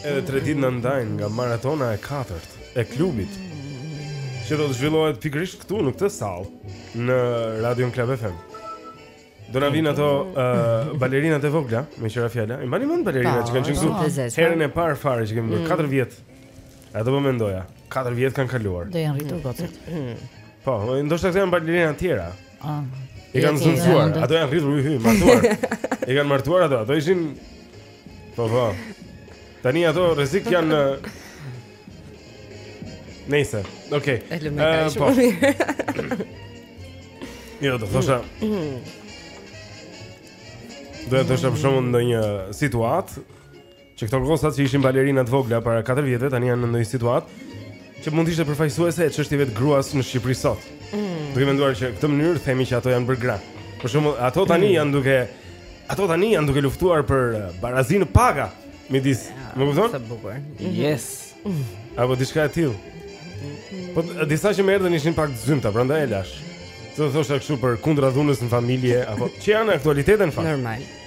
Edhe tre ditë na ndajnë nga maratona e katërt e klubit Që do të zhvillohet pikërisht këtu në këtë sallë Në Radion Klab FM Do na vijnë ato uh, balerinat e vogla Me qira fjala I mbani mend balerinat që kanë qenë këtu Herën e parë fare që kemi bërë 4 mm. vjet Atë po mendoja 4 vjet kanë kaluar Do janë rritur gocat Po, ndoshta këto janë balerina të tjera ah. I kanë zëvendësuar, ato janë rritur i hy, martuar I kanë martuar ato, ato ishin Po po. Tani ato rrezik janë Nëse, okay. Edhe më ka shumë mirë. Jo, do thosha. Do të thosha për shembull ndonjë situatë që këto gocat që ishin balerina të vogla para 4 vjetëve tani janë në ndonjë situatë Që mund të ishte përfaqësuese e çështjeve të gruas në Shqipëri sot. Mm. Duke menduar që këtë mënyrë themi që ato janë bërë gra. Për shembull, ato tani mm. janë duke ato tani janë duke luftuar për uh, barazinë në paga midis, ja, më kupton? Sa bukur. Mhm. Yes. Apo diçka e tillë. Mhm. Po disa që më erdhën ishin pak të zymta, prandaj e lashë. Të thosha kështu për kundër dhunës në familje apo që janë aktualitete në fakt. Normal.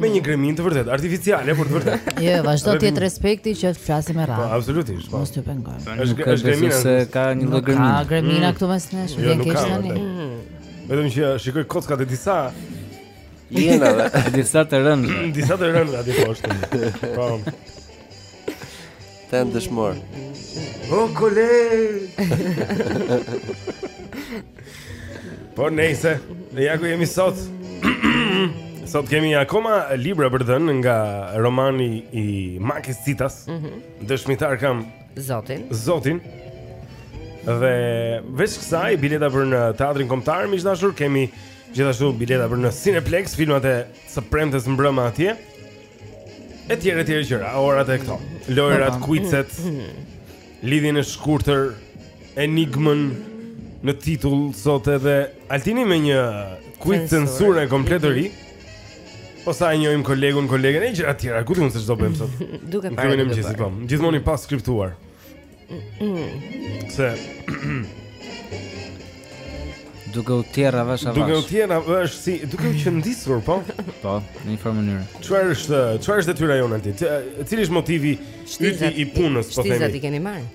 Me një greminë të vërtetë, artificiale, por të vërtetë. Jo, vazhdon të jetë respekti që të flasim me radhë. Po, absolutisht. Po. Mos të pengoj. Është është greminë se ka një lloj gremine. Ka greminë mm. këtu mes nesh, jo, vjen keq tani. Vetëm që shikoj kockat e disa hienave, disa të rënë. Disa të rënë aty poshtë. Po. Them dëshmor. O koleg. Po nejse, ja ku jemi sot. Sot kemi akoma libra për të dhënë nga romani i Makis Citas. Mm -hmm. Dëshmitar kam Zotin. Zotin. Dhe veç kësaj bileta për në Teatrin Kombëtar, miq të dashur, kemi gjithashtu bileta për në Cineplex, filmat e së premtes mbrëma atje. E tjera e tjera gjëra, orat e këto Lojërat, kuicet Lidhjen e shkurtër Enigmën Në titull sot edhe Altini me një kuic censure e kompletëri Po sa e njojmë kolegun, kolegen e gjëra të tjera Ku ta di unë se ç'do bëjmë sot Duke parë dhe duke parë Gjithmonë i paskriptuar Se Duke u tjerrë avash avash. Duke u tjerrë avash si duke u qëndisur, po. Po, në një farë mënyrë. Çfarë është, çfarë është detyra jonë aty? Cili është motivi yti i punës, po themi? Shtizat i keni marrë.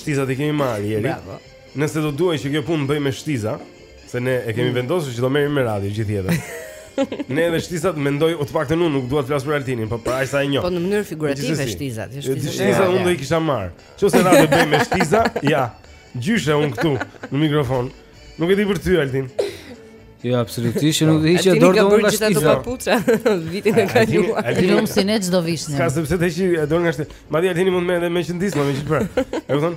Shtizat i kemi marrë, jeri. Bravo. Nëse do duhej që kjo punë të bëhej me shtiza, se ne e kemi mm. vendosur që do merrim me radio gjithë jetën. Ne edhe shtizat mendoj, o të paktën unë nuk dua të flas për Altinin, po para sa e njoh. Po në mënyrë figurative shtizat, është shtizat. Shtizat unë do i kisha marr. Nëse radio do bëhej me shtiza, ja. Gjyshe unë këtu në mikrofon. Nuk e di për ty Altin. Jo, absolutisht, nuk do hiqja dorë nga shtiza. Ti ke bërë gjithë papuçet vitin e kaluar. Ti nuk si ne çdo vishne. S'ka se pse të heqë dorë nga shtiza. Madje Altini mund më edhe me qendismë, me çfarë? E kupton?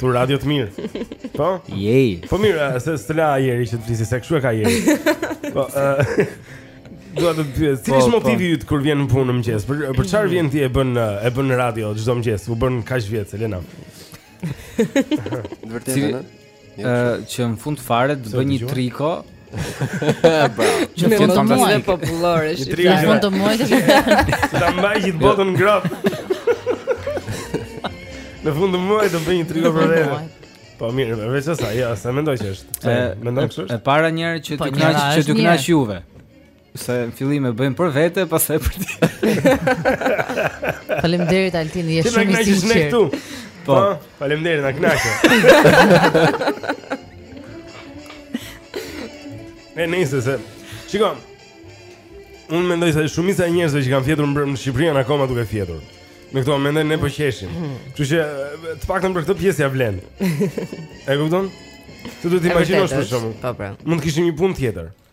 Për radio të mirë. Po? Jej. Po mirë, se s'të la Jeri që të flisi, se kështu e ka Jeri. Po, Dua të pyes, cili po, është po. motivi yt kur vjen në punë në mëngjes? Për për çfarë mm. vjen ti e bën e bën radio çdo mëngjes? U bën kaq vjet, Elena. Vërtetë, ëh, që në fund fare të bëj një triko Në fund të muajit po popullore Në fund të muajit të vjetë Ta mbaj gjithë botën në graf Në fund të muajit do bëj një triko për rejë Po mirë, me ç'vë re sa, ja, se mendoj që është Se mendoj që është E para herë që të knaqë juve Se në fillim e bëjmë për vete, pastaj për ti. Faleminderit Altin, je shumë i sinqert. Po, po. faleminderit na kënaqe. Ne nisë se. Shikon. Unë mendoj se shumica e njerëzve që kanë fjetur në Shqipëri janë akoma duke fjetur. Në këto momente ne po qeshim. Kështu që të paktën për këtë pjesë ja vlen. E kupton? Ti duhet të imagjinosh për shembull. Po, po. Mund të kishim një punë tjetër.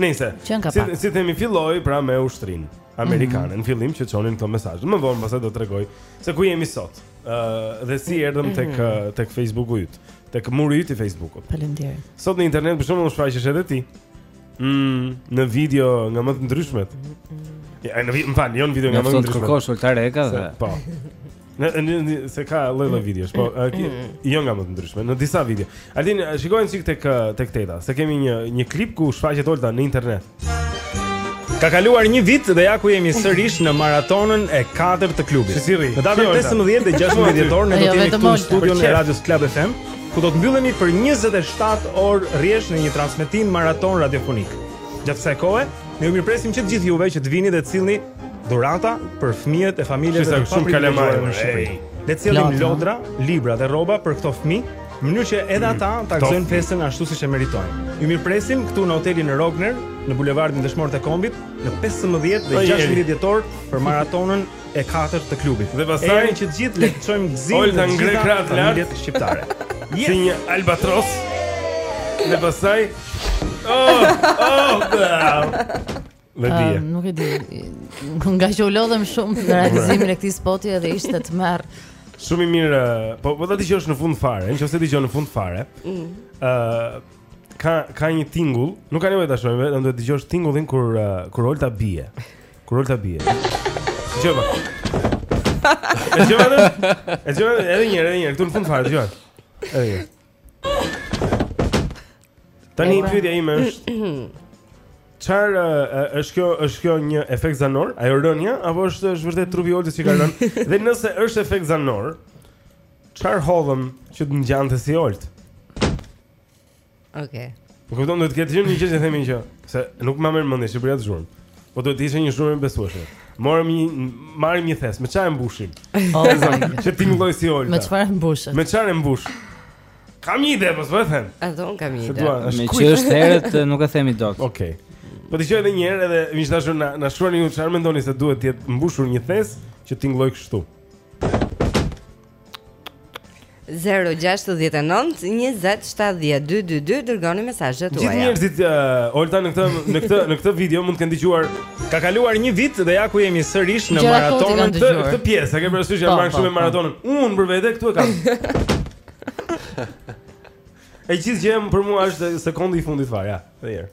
Nëse si të themi filloi pra me ushtrinë amerikane mhm. në fillim që çonin këto mesazhe. Më vonë pastaj do të tregoj se ku jemi sot. ë dhe si erdhëm tek mhm. tek Facebooku yt, tek muri yt i Facebookut. Faleminderit. Sot në internet për shembull u shfaqesh edhe ti. Mm, në video nga më të ndryshmet. Ja, në video, më fal, jo në video nga më të ndryshmet. Sot kërkosh Olta Reka dhe. Po. Në në se s'ka lloj-lloj videosh, po jo nga më të ndryshmet, në disa video. Altin, shikojmë çik tek tek Teta, se kemi një një klip ku shfaqet Olta në internet. Ka kaluar një vit dhe ja ku jemi sërish në maratonën e 4 të klubit. Në datën 15 dhe 16 dhjetor ne do jo, të jemi këtu në studion e Radios Club FM, ku do të mbyllemi për 27 orë rresht në një transmetim maraton radiofonik. Gjatë kësaj kohe, ne ju mirëpresim që të gjithë juve që të vini dhe të sillni Dhurata për fëmijët e familjeve të paprivilegjuara në Shqipëri. Le të sjellim lodra, libra dhe rroba për këto fëmijë, në mënyrë që edhe ata mm, ta gëzojnë festën ashtu siç e meritojnë. Ju mirëpresim këtu në hotelin Rogner, në bulevardin Dëshmorët e Kombit, në 15 dhe 16 dhjetor për maratonën e katërt të klubit. Dhe pastaj që të gjithë le të çojmë gëzim të gjitha familjeve shqiptare. Si një albatros. Dhe pastaj Oh, oh, oh. Dhe dije. Um, nuk e di. Nga që u lodhëm shumë në realizimin e këtij spoti edhe ishte tmerr. Shumë i mirë, po po ta dëgjosh në fund fare, nëse dëgjon në fund fare. Ëh, mm. uh, ka ka një tingull, nuk ka nevojë ta shohim, vetëm do të dëgjosh tingullin kur uh, kur Olta bie. Kur Olta bie. Dëgjoje. Dëgjoje. Dëgjoje edhe një herë, edhe një herë, këtu në fund fare dëgjoje. Edhe një herë. Tani pyetja ime është Çfarë është kjo është kjo një efekt zanor? Ajo rënia apo është është vërtet trupi i Oltës që ka rënë? Dhe nëse është efekt zanor, çfarë hodhëm që të ngjante si Olta? Okej. Okay. Po kupton duhet të ketë qenë një gjë që themi që se nuk më merr mendja Shqipëria të zhurmë. Po duhet të ishte një zhurmë e besueshme. Morëm një marrim një thes, me çfarë e mbushim? Oh, që të tingëllojë si Olta. Me çfarë e mbushim? Me çfarë e mbush? Kam një ide, po s'po e them. Edhe unë kam një ide. Meqë është herët nuk e themi dot. Okej. Po dëgjojeni edhe një herë edhe miq të dashur na na shkruani ju çfarë mendoni se duhet të jetë mbushur një thes që të tingëllojë kështu. 0-69-20-7-12-22 Dërgoni mesazhet tuaja Gjithë njerëzit, uh, eh, Olta, në këtë, në, këtë, në këtë video mund të kenë dëgjuar Ka kaluar një vit dhe ja ku jemi sërish në Gjera maratonën të, këtë pjesë A ke parasysh, jam po, marrë po, shumë e po. maratonën Unë për vete, këtu e kam E gjithë gjëja për mua është sekondi i fundit fare, ja, edhe një herë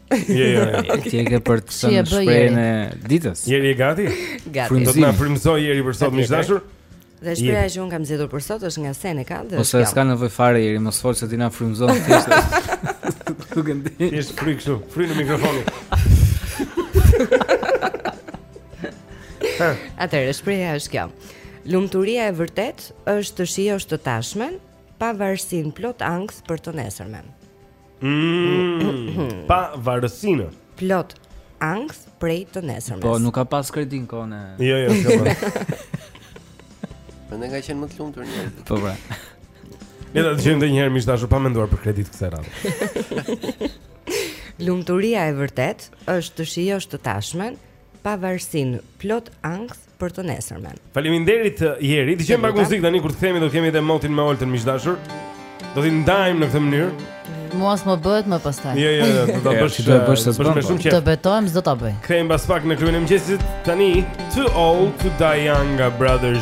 Jo, jo, jo. Ti e ke për të thënë shprehjen e ditës. Jeri e gati? Gati. Do të na frymëzojë Jeri për sot, miq të dashur. Dhe shprehja që unë kam zgjedhur për sot është nga Seneca dhe është. Ose s'ka nevojë fare Jeri, mos fol se ti na frymëzon thjesht. Tu qenë ti. Thjesht fry kështu, fry në mikrofon. Atëherë shprehja është kjo. Lumturia e vërtetë është të shijosh të tashmen pa varësinë plot ankth për të nesërmen. Mm, pa varësinë. Plot ankth prej të nesërmes. Po nuk ka pas kredi në kohën e. Jo, jo, jo. Prandaj kanë qenë më të lumtur njerëz. Po pra. Po. Ne do ta dëgjojmë edhe një herë miq të dashur pa menduar për kreditë këtë radhë. Lumturia e vërtetë është të shijosh të tashmen pa varësinë plot ankth për të nesërmen. Faleminderit Jeri. Dëgjojmë pak muzikë tani kur të kthehemi do kemi edhe motin me Oltën miq të dashur. Do t'i ndajmë në këtë mënyrë. Mua s'më bëhet më pastaj. Jo, jo, jo, do ta bësh. Do të bësh të bësh shumë qe. Të betohem s'do ta bëj. Kthehemi pas pak në klubin e mëngjesit tani. Too old to die young, brothers.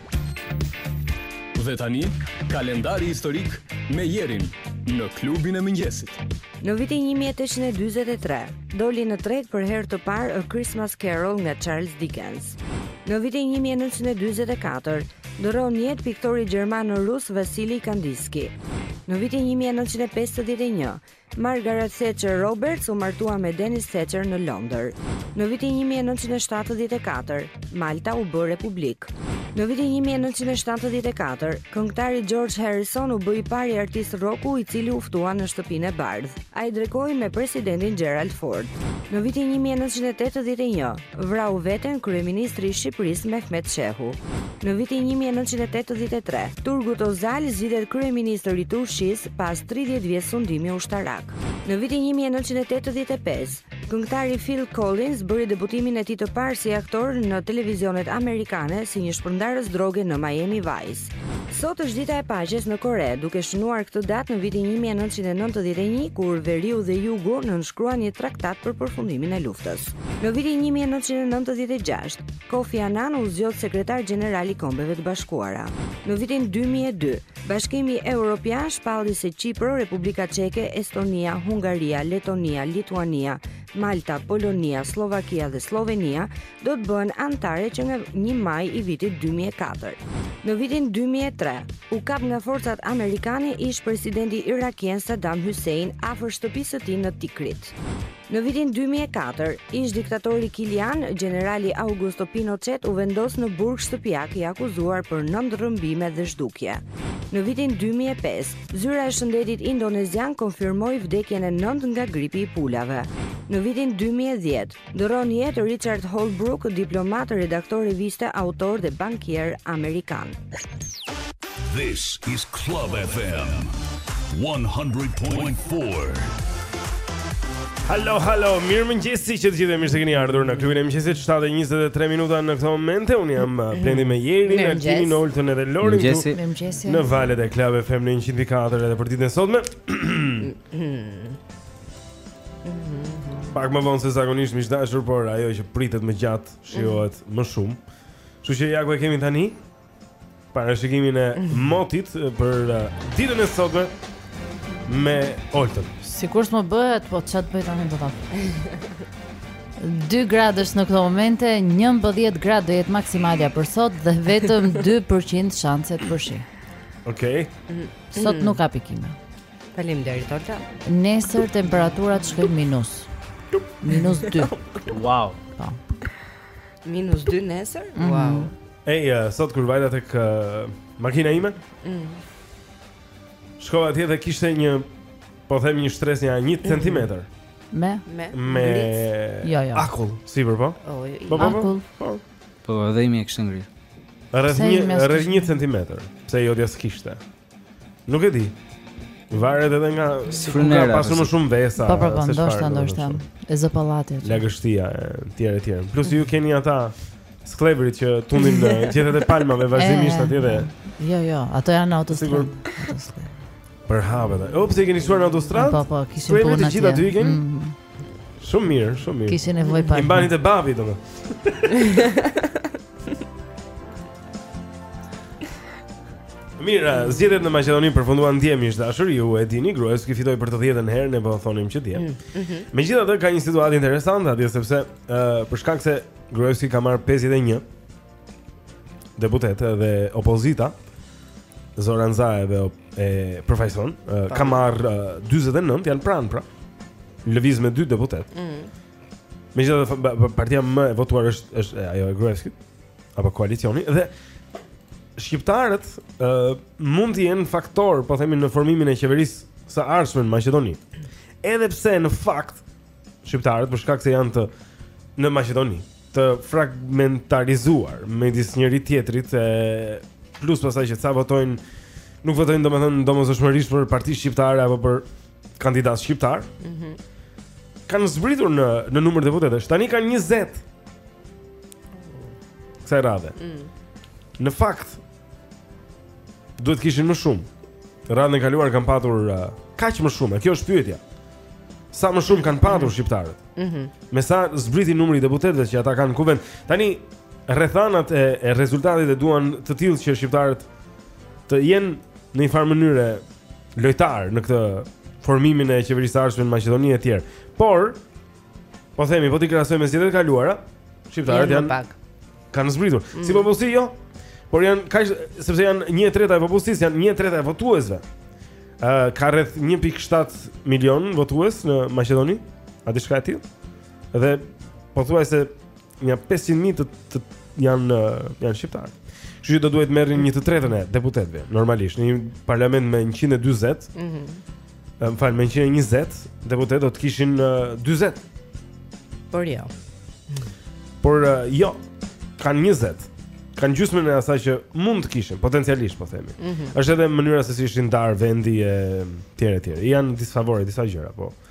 Dhe tani, kalendari historik me jerin në klubin e mëngjesit. Në vitin 1843, doli në treg për herë të parë A Christmas Carol nga Charles Dickens. Në vitin 1944, ndërron jetë piktori gjerman-rus Vasili Kandinsky. Në vitin 1951, Margaret Thatcher Roberts u martua me Dennis Thatcher në Londër. Në vitin 1974, Malta u bë republikë. Në vitin 1974, këngëtari George Harrison u bë i pari artist rocku i cili u ftua në Shtëpinë e Bardhë. Ai drekoi me presidentin Gerald Ford. Në vitin 1981, Vrau veten kryeministri i Shqipërisë Mehmet Shehu. Në vitin një mijë e nëntëqind e tetëdhjetë e tre, Turgut Ozal zgjidhet kryeministër i Turqisë pas tridhjetë vjet sundimi ushtarak. Në vitin një mijë e nëntëqind e tetëdhjetë e pesë, këngëtari Phil Collins bëri debutimin e tij të parë si aktor në televizionet amerikane si një shpërndarës droge në Miami Vice. Sot është dita e paqes në Kore, duke shënuar këtë datë në vitin një mijë e nëntëqind e nëntëdhjetë e një, kur veriu dhe jugu nënshkruan një traktat për përfundimin e luftës. Në vitin një mijë e nëntëqind e nëntëdhjetë e gjashtë, Kofi Annan u zgjodh sekretar gjeneral i Kombeve të Bashkuara. Në vitin dy mijë e dy, Bashkimi Evropian shpalli se Qipro, Republika Çeke, Estonia, Hungaria, Letonia, Lituania, Malta, Polonia, Sllovakia dhe Sllovenia do të bëhen anëtare që nga një maj i vitit dy mijë e katër. Në vitin dy mijë e tre, u kap nga forcat amerikane ish-presidenti irakien Saddam Hussein afër shtëpisë së tij në Tikrit. Në vitin dy mijë e katër, ish-diktatori kilian, gjenerali Augusto Pinochet u vendos në burg shtëpiak i akuzuar për nëntë rrëmbime dhe zhdukje. Në vitin dy mijë e pesë, Zyra e Shëndetit Indonezian konfirmoi vdekjen e nëntë nga gripi i pulave. Në vitin dy mijë e dhjetë, ndërron jetë Richard Holbrooke, diplomat, redaktor reviste, autor dhe bankier amerikan. This is Club FM 100.4. Hello, hello. Mirëmëngjes të gjithëve mirë se keni ardhur në klubin e mëngjesit 7:23 minuta në këto momente. Unë jam uh, Blendi me Jerin, me Timin, Oltën edhe Lorin këtu. Mirë më Në valët e Club FM në 104 edhe për ditën e sotme. Pak më vonë se zakonisht miq të dashur, por ajo që pritet më gjatë shijohet më shumë. Kështu që ja ku e kemi tani? parashikimin e motit për uh, ditën e sotme me Oltën. Sikur s'më bëhet, po ça t'bëj tani dot a. 2 gradë në këto momente, 11 gradë do jetë maksimalja për sot dhe vetëm 2% shanset për shi. Okej. Okay. Sot nuk ka pikëllime. Faleminderit Olta. Nesër temperaturat shkojnë minus. Minus 2. Wow. Po. Minus 2 nesër? Mhm. Wow. Mm -hmm. Ej, uh, sot kur vajta tek uh, makina ime mm. Shkova atje dhe kishte një Po them një shtresë nja një mm. centimetër Me? Me, me... Jo, jo. akull, si për po? Oh, jo, po, po, po? Akull Po, po dhe imi e kishte ngrirë Rreth një, rreth një centimetër Pse jo dja s'kishte Nuk e di. Varet edhe nga si ku ka pasur më shumë vesa. Po, po, po, ndoshta, ndoshta. E zë pallati. Lagështia e tjera e tjera. Plus ju keni ata skleverit që tundin në gjethet e palmave vazhdimisht atje dhe. Jo, jo, ato janë në autostradë. Sigurt. Për hapet. Po, jo, pse keni shkuar në autostradë? Po, po, kishim punë atje. Gjithë aty keni. Mm. Shumë mirë, shumë mirë. Kishte nevojë pa. I mbani te babi domethënë. Mira, zgjedhjet në Maqedoni përfunduan miq të dashur, ju e dini, Gruevski fitoi për të 10-ën herë, ne po thonim që dje. Mm, mhm. Megjithatë ka një situatë interesante atje sepse ë për shkak se Gruevski ka marrë 51 deputetë dhe opozita Zoran Zaev që e përfaqëson ka marrë 49 janë pranë pra. Lëviz me dy deputetë. Mm. Megjithatë partia më e votuar është është ajo e Gruevskit apo koalicioni dhe shqiptarët uh, mund të jenë faktor, po themi në formimin e qeverisë së ardhshme në Maqedoni. Edhe pse në fakt shqiptarët për shkak se janë të në Maqedoni, të fragmentarizuar midis njëri tjetrit e plus pastaj që ca votojnë nuk votojnë domethënë domosdoshmërisht për parti shqiptare apo për kandidatë shqiptarë. Mhm. Mm kanë zbritur në në numër deputetësh. Tani kanë 20. Kësaj radhe. Mm. Në fakt duhet të kishin më shumë. Radhën e kaluar kanë patur uh, kaq më shumë. Kjo është pyetja. Sa më shumë kanë patur shqiptarët? Mhm. Mm Me sa zbriti numri i deputetëve që ata kanë në kuvend. Tani rrethanat e, e rezultatet e duan të tillë që shqiptarët të jenë në një farë mënyre lojtar në këtë formimin e qeverisë së ardhshme në Maqedoni e tjera. Por po themi, po t'i krahasoj me zgjedhjet e kaluara, shqiptarët janë pak kanë zbritur. Mm. Si popullsi jo, por janë pak sepse janë 1/3 e popullsisë, janë 1/3 e votuesve. Ë uh, ka rreth 1.7 milionë votues në Maqedoni, a diçka e tillë? Dhe pothuajse Nja 500 mijë të janë janë shqiptarë. Kështu që do duhej të merrnin një të tretën e deputetëve, normalisht në një parlament me 140. Ëh. Mm -hmm. Më fal, me 120 deputetë do të kishin 40. Por jo. Por jo, kanë 20. Kanë gjysmën e asaj që mund të kishin potencialisht, po themi. Mm -hmm. Është edhe mënyra se si ishte ndarë vendi e tjera e tjera. Janë disfavore disa gjëra, po.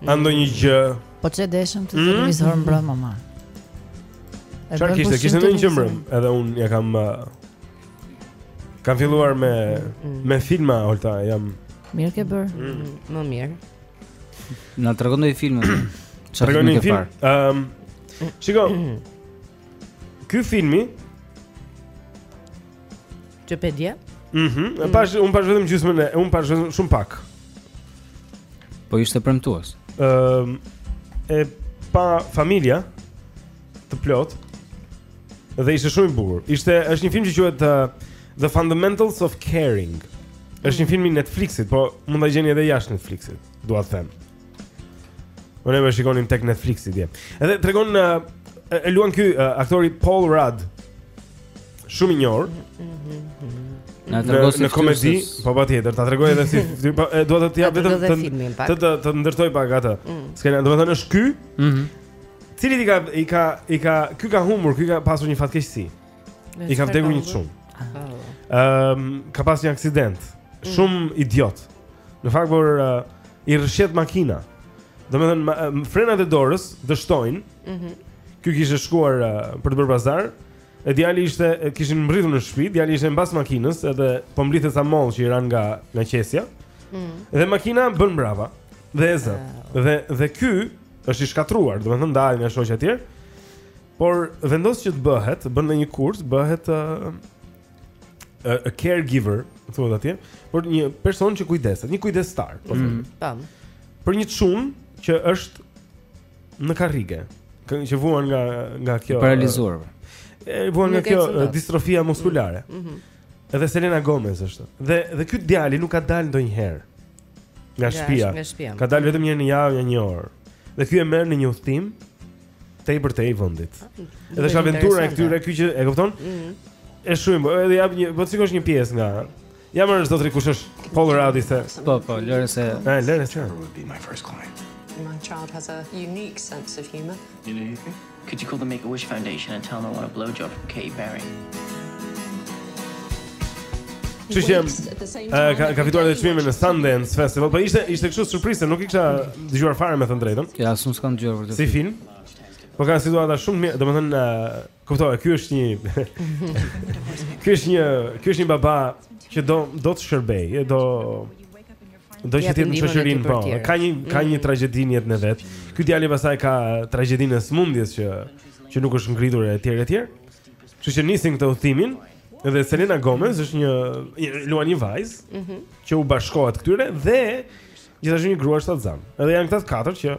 A mm. ndonjë gjë? Po ç'e deshëm të mm. televizor mm. mbrëm mama. Çfarë kishte? Kishte ndonjë gjë mbrëm, edhe un ja kam uh, kam filluar me mm. me filma Olta, jam Mirë ke bër. Mm. Më mirë. Na tregon ndonjë film? Çfarë tregon një film? Ehm. Um, Shiko. Ky filmi Ç'pe dje? Mhm. Mm mm. Pash un pash vetëm gjysmën e un pash vetëm shumë pak. Po ishte premtues. Ëm uh, e pa familja të plot. Dhe ishte shumë i bukur. Ishte është një film që quhet uh, The Fundamentals of Caring. Është një film i Netflixit, po mund ta gjeni edhe jashtë Netflixit, dua të them. Po ne e shikonim tek Netflix-i dje. Edhe tregon uh, e luan ky uh, aktori Paul Rudd. Shumë i njohur. Na tregon si në komedi, po patjetër, ta tregoj edhe si ty, po e dua të të jap vetëm të të të ndërtoj pak atë. Mm. Skena, domethënë është ky. Mhm. I cili i ka i ka i ka ky ka humbur, ky ka pasur një fatkeqësi. I ka vdekur një çun. Ëm, ka pas një aksident. Mm. Shumë idiot. Në fakt por uh, i rrëshqet makina. Domethënë ma, um, frenat e dorës dështojnë. Mhm. Ky kishte shkuar uh, për të bërë pazar. E djali ishte e, kishin mbërritur në shtëpi, djali ishte mbas makinës, edhe po mblidhte ca mollë që i ranë nga nga qesja. Mm. Dhe makina bën mbrapa dhe e zë. Dhe dhe ky është i shkatërruar, domethënë ndahet nga shoqja e tjerë. Por vendos që të bëhet, bën në një kurs, bëhet a, a, a caregiver, thonë atje, por një person që kujdeset, një kujdestar, po them. Mm. Tam. Për një çun që është në karrige, kë- që vuan nga nga kjo I paralizuar. e, vuan nga Nuk kjo ecën dot. e, distrofia muskulare. Mhm. Edhe Selena Gomez është. Dhe dhe ky djali nuk ka dalë ndonjëherë. Nga shtëpia. Ka dalë vetëm një herë në javë, një, një orë. Dhe ky e merr në një udhtim tejpërtej vendit. Ah, Edhe është aventura e këtyre ky që e kupton? Mhm. Është shumë, po, edhe jap një, po shikojmë një pjesë nga. Ja më është zotri kush është Paul Rudd-i se. Po, po, lëre se. Ne, lëre se. My child has a unique sense of humor. You know, Could you call the Make-A-Wish Foundation and tell them I want a blow job from Katy Perry. Kështu që ka ka fituar edhe çmime në Sundance Festival, por ishte ishte kështu surprizë, nuk i kisha dëgjuar fare me thënë të drejtën. Ja, s'u s'kam dëgjuar për të. Si film? Po ka situata shumë të mira, domethënë kuptova, ky është një Ky është një, ky është një baba që do do të shërbejë, do Do që të jetë në shoqërinë po. Ka një ka një mm. tragjedi në jetën e vet. Ky djali pastaj ka tragjedinë e sëmundjes që që nuk është ngritur e tjerë e tjerë. Kështu që nisin këtë udhëtimin dhe Selena Gomez është një, një luan një vajzë mm -hmm. që u bashkohet këtyre dhe gjithashtu një grua shtatzan. Edhe janë këta katër që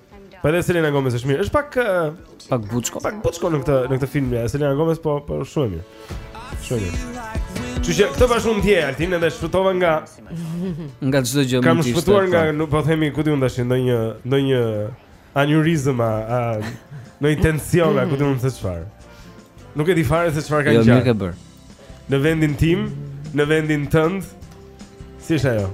Po edhe Selena Gomez është mirë. Është pak pak buçko. Pak buçko në këtë në këtë film ja. Selena Gomez po po shumë mirë. Shumë mirë. Ju jep këto bashkë mund të jetë Altin edhe shfletova nga nga çdo gjë më të. Kam shfletuar nga po. nuk po themi ku ti mund tash ndonjë ndonjë aneurizëm a në intencion ku ti mund të çfarë. Nuk e di fare se çfarë kanë qenë. Jo, nuk e bër. Në vendin tim, në vendin tënd. Si është ajo?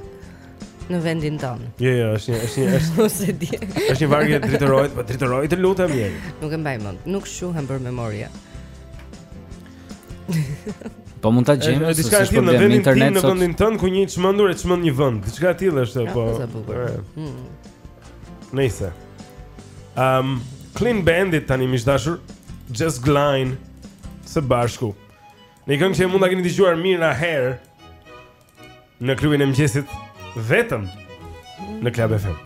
Në vendin tënd. Jo, jo, është një, është një, është. Nuk e di. Është një varg i Dritëroit, po Dritëroit të lutem je. Nuk e mbaj mend. Nuk shquhem për memorie. Po mund ta gjejmë në diçka tjetër në vendin tim, në vendin tënd ku një i çmendur e çmend një vend. Diçka e tillë është, po. Hmm. Nëse. Ehm, um, Clean Bandit tani miq të dashur. Jess Glynne. Së bashku Në një këngë që mund ta keni dëgjuar miliona herë Në klubin e mëngjesit Vetëm Në Klab FM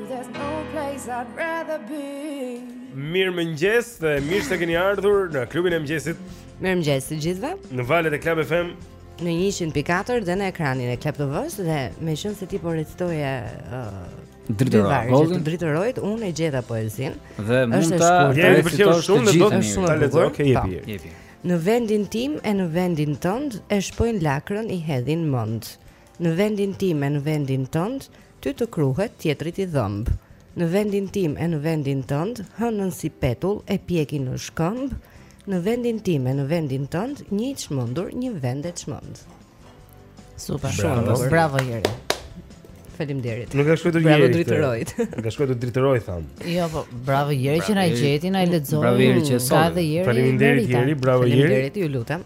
Mirëmëngjes dhe mirë se keni ardhur në klubin e mëngjesit. Mirëmëngjes të gjithëve Në valët e Klab FM Në njëqind pikë katër dhe në ekranin e Klab TV-së Dhe meqenëse ti po recitoje uh, Dritëroin Unë e gjeta poezinë Dhe mund ta recitosh të gjithë Shumë të gjithë Shumë të gjithë Në vendin tim e në vendin tënd e shpojnë lakrën i hedhin mënd. Në vendin tim e në vendin tënd Ty të kruhet, tjetrit i dhëmb. Në vendin tim e në vendin tënd, hënën si petull e pjekin në shkëmb, në vendin tim e në vendin tënd, një i çmendur, një vend e çmend. Super. Bravo, bravo Jeri. Faleminderit. Nuk e ka shkruar Jeri. Bravo Dritëroit. Nuk e ka shkruar Jeri, Dritëroit thamë. Jo, po bravo Jeri që na gjeti, na lexoi. Bravo Jeri që sot. Faleminderit Jeri, bravo Jeri. Faleminderit, ju lutem.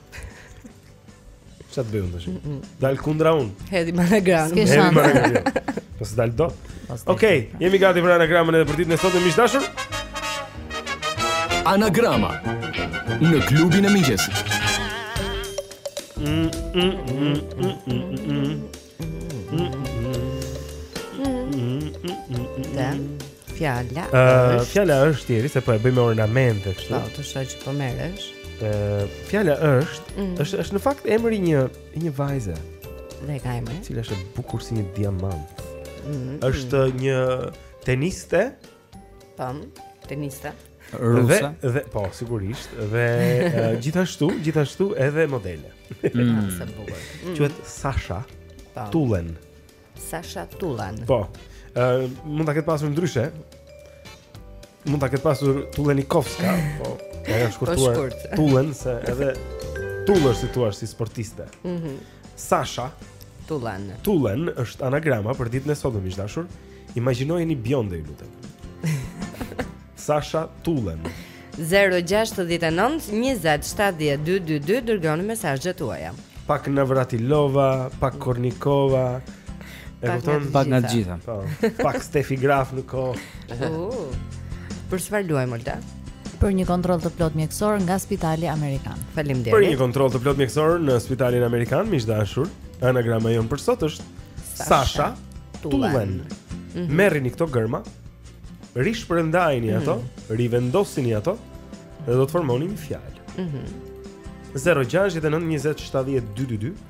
Ça të bëj unë tash? Dal kundra unë. Hedhim anagramën. Hedhim anagramën. Jo. Po s'dal dot. Okej, jemi gati për anagramën edhe për ditën e sotme miq të dashur. Anagrama në klubin e mëngjesit. Mm, mm, mm, Da. Fjala. Ëh, fjala është tjetër se po e bëj me ornamente kështu. Po, të shoh që po merresh. Ëh, fjala është, mm. është është në fakt emri i një i një vajze. Dhe ka emër. E cila është e bukur si një diamant. Mm. Është një teniste Pam, teniste. Ruse. Dhe, dhe po, sigurisht, dhe uh, gjithashtu, gjithashtu edhe modele. Mm. Sa bukur. Mm. Quhet Sasha Pam. Tullen. Sasha Tullen. Po. Uh, mund ta ketë pasur ndryshe. Mund ta ketë pasur Tullenikovska, po. Ja ka, po, shkurtuar Tullen se edhe Tullen si të thuash si sportiste. Mhm. Mm Sasha Tullen. Tullen është anagrama për ditën e sotme miq të dashur. Imagjinojeni bjonde ju lutem. Sasha Tullen. 069 20 70 222 dërgoni mesazhet tuaja. Pak Navratilova, pak Kornikova, E kupton pak nga të gjitha. Po. Pak Stefi Graf në kohë. Uh. Për çfarë luajmë Olta? Për një kontroll të plotë mjekësor nga Spitali Amerikan. Faleminderit. Për një kontroll të plotë mjekësor në Spitalin Amerikan, miq të dashur, anagrama jonë për sot është Sasha Tullen. Mhm. Merrini këto gërma, rishpërndajini mhm. ato, rivendosini ato dhe do të formoni një fjalë. Mhm. 069 20 70 222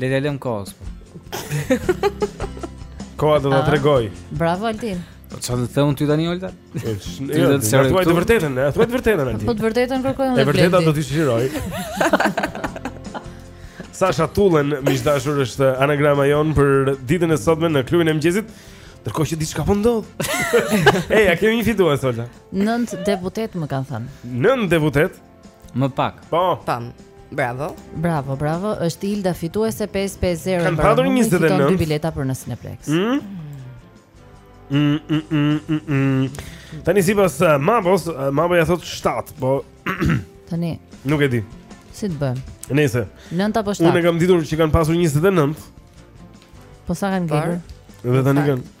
Le t'ia lëmë kohës. Po. Koha do ta ah, tregojë. Bravo Altin. Po çfarë të them ty tani Olta? Po, jo, ti do të shëroj të vërtetën, e thua të vërtetën Altin. Po të vërtetën kërkoj unë. E vërteta do të shërojë. Sasha Tullen, miq të dashur është anagrama jonë për ditën e sotme në klubin e mëngjesit. Ndërkohë që diçka po ndodh. Ej, a kemi një fitues Olta? Nëntë deputetë më kanë thënë. Nënt deputet? Më pak. Po. Pam. Bravo. Bravo, bravo. Është Ilda fituese 550. Kanë patur 29. Fiton dy bileta për në Cineplex. Mm? Mm, mm, mm, mm, mm. Tani sipas uh, Mapos, uh, Mapoja thotë 7, po Tani. Nuk e di. Si të bëjmë? Nejse. 9 apo 7. Unë kam ditur që kanë pasur 29. Po sa kanë gjetur? Dhe tani kanë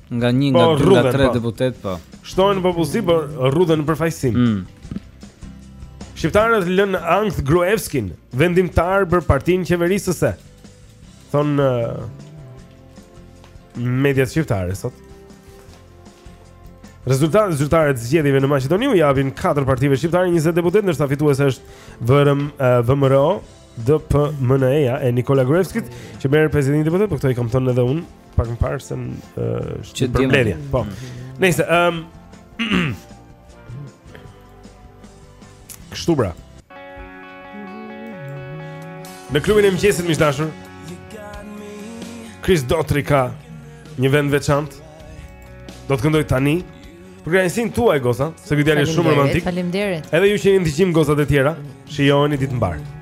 Nga një nga dy nga tre po. deputetë, po. Shtohen në popullsi, por rrudhen në përfaqësim. Mm. Shqiptarët lënë në ankth Gruevskin, vendimtarë për partinë qeverisëse. Thonë uh, mediat shqiptare sot. Rezultatet zyrtare të zgjedhjeve në Maqedoni u japin katër partive shqiptare 20 deputetë, ndërsa fituese është VRM uh, VMRO, DPMNE-ja e Nikola Gruevskit, që merr pesëdhjetë deputetë, por këto i kam thënë edhe unë Pak më parë se është për mbledhje. Po. Mm. Nejse ëm um, Kështu pra. Në klubin e mëngjesit miq të dashur. Chris Daughtry ka një vend të veçantë. Do të këndojë tani. Për krahinën tuaj, Gosa, se ky djalë është shumë romantik Faleminderit Edhe ju që na ndiqni gocat e tjera shijojeni, ditë të mbarë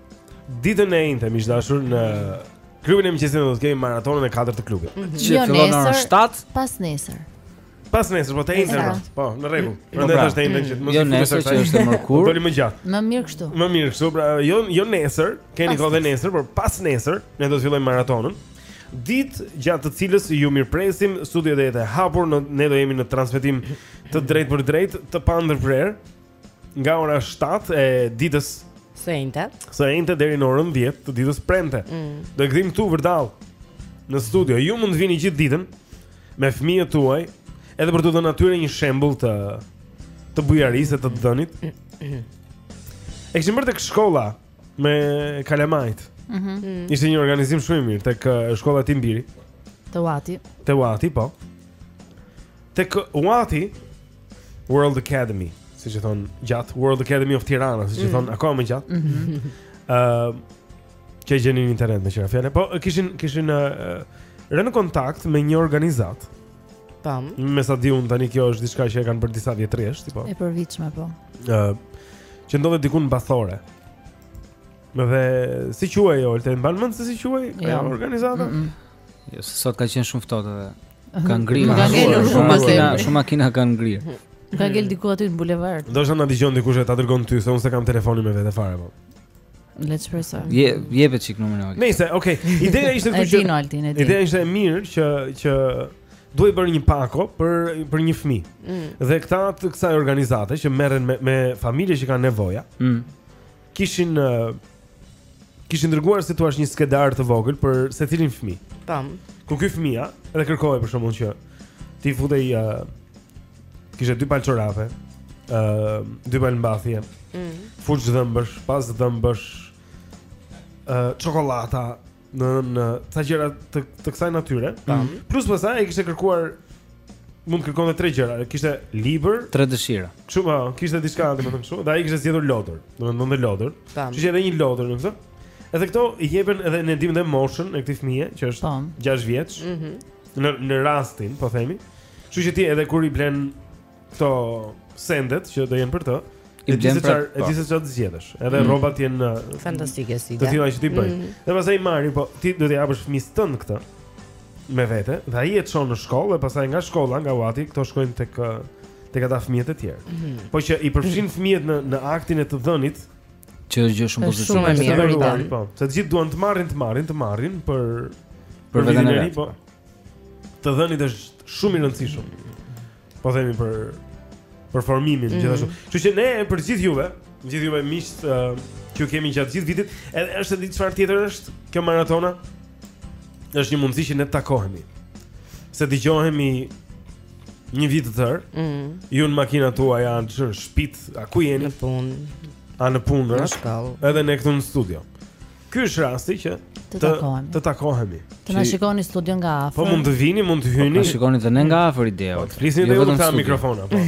Ditën e enjte, miq dashur, në klubin e mëngjesit do të kemi maratonën e katërt të klubit. Mm -hmm. Që do fillojë në 7, pasnesër. Pasnesër, po të enjte. Po. po, në rregull. Po, Prandaj thashë të enjte që mos jo, i futesha asaj që është e mërkurë. Do dilte më gjatë. Më mirë kështu. Më mirë kështu, pra jo jo nesër, keni kohë nesër, por pasnesër ne do të fillojmë maratonën, ditë gjatë të cilës ju mirëpresim, studio do jetë e hapur, ne do jemi në transmetim të drejtpërdrejtë të pandërprerë nga ora 7 e ditës së enjte. Së enjte deri në orën 10 të ditës së premte. Mm. Do të gdhihemi këtu vërdall në studio. Ju mund të vini gjithë ditën me fëmijët tuaj, edhe për t'u dhënë atyre një shembull të të bujarisë e të të dhënit. E kishin bërë tek shkolla me kalamajtë. Mhm. Mm -hmm. Ishte një organizim shumë i mirë tek shkolla e tim biri. Te WAT-i. Te WAT-i, po. Tek WAT-i World Academy, siç e thonë gjatë World Academy of Tirana, siç e thonë mm. akoma më gjatë. Mhm. Ë uh, që e gjeni në internet meqë ra fjala. Po kishin kishin uh, rënë në kontakt me një organizatë. Tam. Me sa di unë tani kjo është diçka që e kanë për disa vjet rresht, po. E përvitshme po. Ë uh, që ndodhet diku në Bathore. Dhe si quhej Olta, mban mend se si quhej ja. Jo. organizata? Mm -mm. Jo, sot ka qenë shumë ftohtë edhe. Ka ngrirë. Ka ngrirë shumë makina, shumë makina kanë ngrirë. Ka hmm. ngelur diku aty në bulevard. Do të na dëgjon dikush e ta dërgon ty, se unë s'e kam telefonin me vete fare po. Le të shpresoj. Jepe, jepe një çik numrin, Altin. Nëse, okay. Ideja ishte këtu që Altin e di. Ideja ishte e mirë që që duhej bërë një pako për për një fëmijë. Mm. Dhe këta të kësaj organizate që merren me me familje që kanë nevoja. Mm. kishin kishin dërguar si të thuash një skedar të vogël për secilin fëmijë. Tam. Ku ky fëmija dhe kërkohej për shembull që t'i futej uh, kishte dy palë çorape, ë uh, dy palë mbathje. Mm. Furçë dhëmbësh, pastë dhëmbësh, ë uh, çokollata, në në ca gjëra të të kësaj natyre. Tam. Mhm. Plus pastaj ai kishte kërkuar mund të kërkonte tre gjëra. Kishte libër, tre dëshira. Kështu po, kishte diçka domethënë kështu, dhe ai kishte zgjedhur lodër, domethënë ndonjë lodër. Kështu që edhe një lodër, më thënë. Edhe këto i jepen edhe e dimë dhe moshën e këtij fëmije, që është Tam. 6 vjeç. Mhm. në në rastin, po themi. Kështu që ti edhe kur i blen këto sendet që do jenë për të. E di se çfarë, e di se çfarë zgjedhësh. Edhe mm. rrobat janë uh, fantastike si. Të tilla që ti bëj. Mm. Dhe pastaj merre, po ti duhet të japësh fëmijës tënd këtë me vete, dhe ai e çon në shkollë dhe pastaj nga shkolla, nga uati, këto shkojnë tek uh, tek ata fëmijët e tjerë. Mm -hmm. Po që i përfshin mm. fëmijët në në aktin e të dhënit, që është gjë shumë pozitive. Shumë e mirë, po. Se të gjithë duan të marrin, të marrin, të marrin për për veten e vet. Po. Të dhënit është shumë i rëndësishëm. po themi për për formimin mm -hmm. gjithashtu. Kështu që ne për gjithë juve, gjithë juve miq uh, që kemi gjatë gjithë vitit, edhe e di çfarë tjetër është kjo maratona? Është një mundësi që ne të takohemi. Se dëgjohemi një vit të tërë. Mm -hmm. Ju në makinat tuaja, në shtëpi, a ku jeni? Në punë. A në punë, në shkollë. Edhe ne këtu në studio. Ky është rasti që të takohemi. Të takohemi. Të na shikoni studion nga afër. Po mund të vini, mund të hyni. Po shikoni të ne nga afër edhe. Po flisni edhe me mikrofon, apo.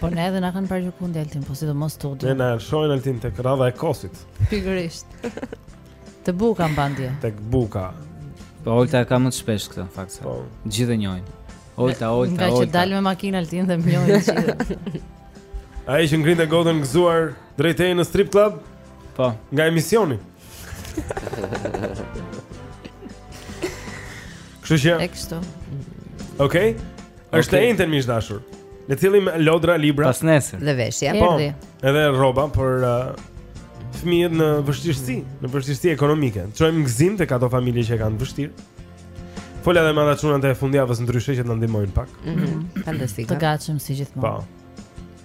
Po ne edhe na kanë parë gjëkundi Altin, po sidomos studio. Ne na shohin Altin tek rradha e kosit. Pikërisht. Të buka mbandje. Tek buka. Po Olta e ka më të shpesh këtë në fakt. Po. Gjithë e njohin. Olta, Olta, Olta. Nga që dal me makinë Altin dhe më njohin gjithë. Ai që ngrin të gotën gëzuar drejt e në strip club. Po. Nga emisioni. Kështu që. E kështu. Okej. Okay. Është okay. E enjten miq të dashur. Le të sjellim lodra libra. Pas nesër. Dhe veshja. Po. Edhe rroba për uh, fëmijët në vështirësi, në vështirësi ekonomike. Çojmë gëzim tek ato familje që kanë vështirë. Fola dhe me ata çunat e Fundjavës Ndryshe që na ndihmojnë pak. Mhm. Mm Fantastike. Të gatshëm si gjithmonë. Po.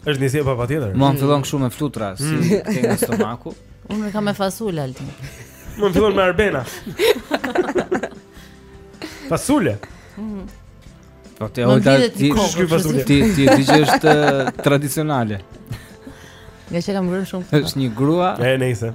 Është një ndjesi pa patjetër Mua më fillon kështu me flutra Si mm. të kem në stomak Unë i kam me fasule, Altin Mua më fillon me arbena Fasule mm. Po të jahu të ti Shky fasule Ti e di që është tradicionale Nga që kam ngrënë shumë është një grua E, nejse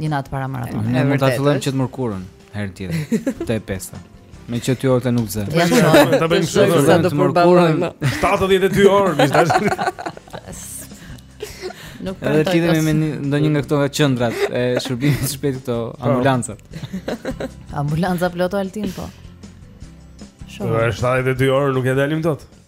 Një natë para maratonës. Ne mund ta fillojmë që të mërkurën, herë tjetër, te e pesta. Meqë ty ora nuk të zë. Ja, ta bëjmë kështu. Do të thotë përballon. 72 orë, miq të dashur. Nuk po. Edhe lidhemi me ndonjë nga këto qendrat e shërbimit të shpejtë këto po. ambulancat. Ambulanca plot o Altin po. Shumë. Është 72 orë, nuk ia dalim dot.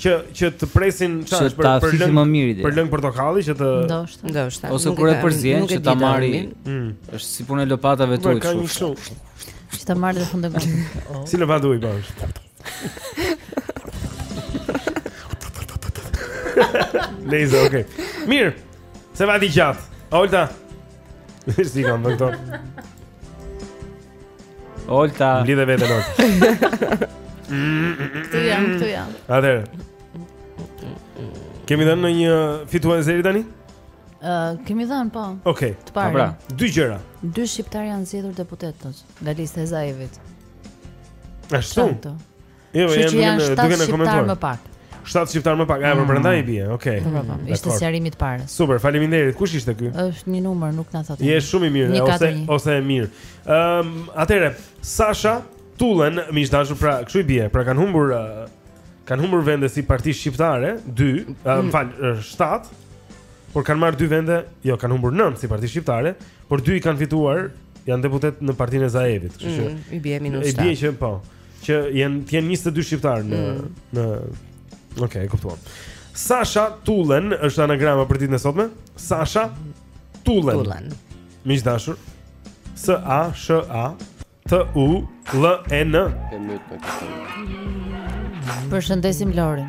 që që të presin çfarë për për lëng për lëng portokalli që të ndoshta ndoshta ose kur e përzien që ta marrë mm. është si puna e lopatave tuaj kështu që ta marrë dhe fundë oh. si lopatë tuaj po është Leza, okay. Mirë. Se vajti gjatë. Olta. Si kam vënë këto. Olta. Lidhe vetë lot. Këtu jam, këtu jam. Atëherë. Kemi dhënë një fitues deri tani? Ë, uh, kemi dhënë po. Okej. Okay. Po pra, dy gjëra. Dy shqiptarë janë zgjedhur deputetë nga lista e Zaevit. Ashtu. Jo, jo, që janë shtatë shqiptarë më pak. Shtatë shqiptarë më pak, e prandaj mm. i bje, okej. Po, po, po, ishte sqarimi i parë. Super, faliminderit, kush ishte kjo? është një numër, nuk na thotë. Je shumë i mirë, ose, ose e mirë. Um, atëherë, Sasha Tullen, miq të dashur, pra, këshu i bje, pra kanë humbur, uh, kanë humbur vende si parti shqiptare, dy, uh, më fal, uh, shtatë, por kanë marrë dy vende, jo, kanë humbur nëntë si parti shqiptare, por dy i kanë fituar, janë deputetë në partinë e Zaevit, kështu që mm, i bie minus 7. I bie që po. Që janë të jenë 22 shqiptarë në mm. në Okej, okay, e kuptuam. Sasha Tullen është anagrama për ditën e sotme. Sasha Tullen. Tullen. Miq të dashur. S A S H A T U L L E N. Përshëndesim Lorin.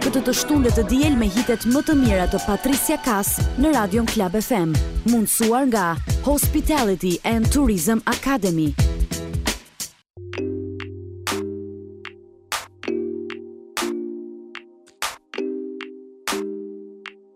Këtë të shtunë dhe të diel me hitet më të mira të Patricia Kaas në Radion Club FM, mundësuar nga Hospitality and Tourism Academy.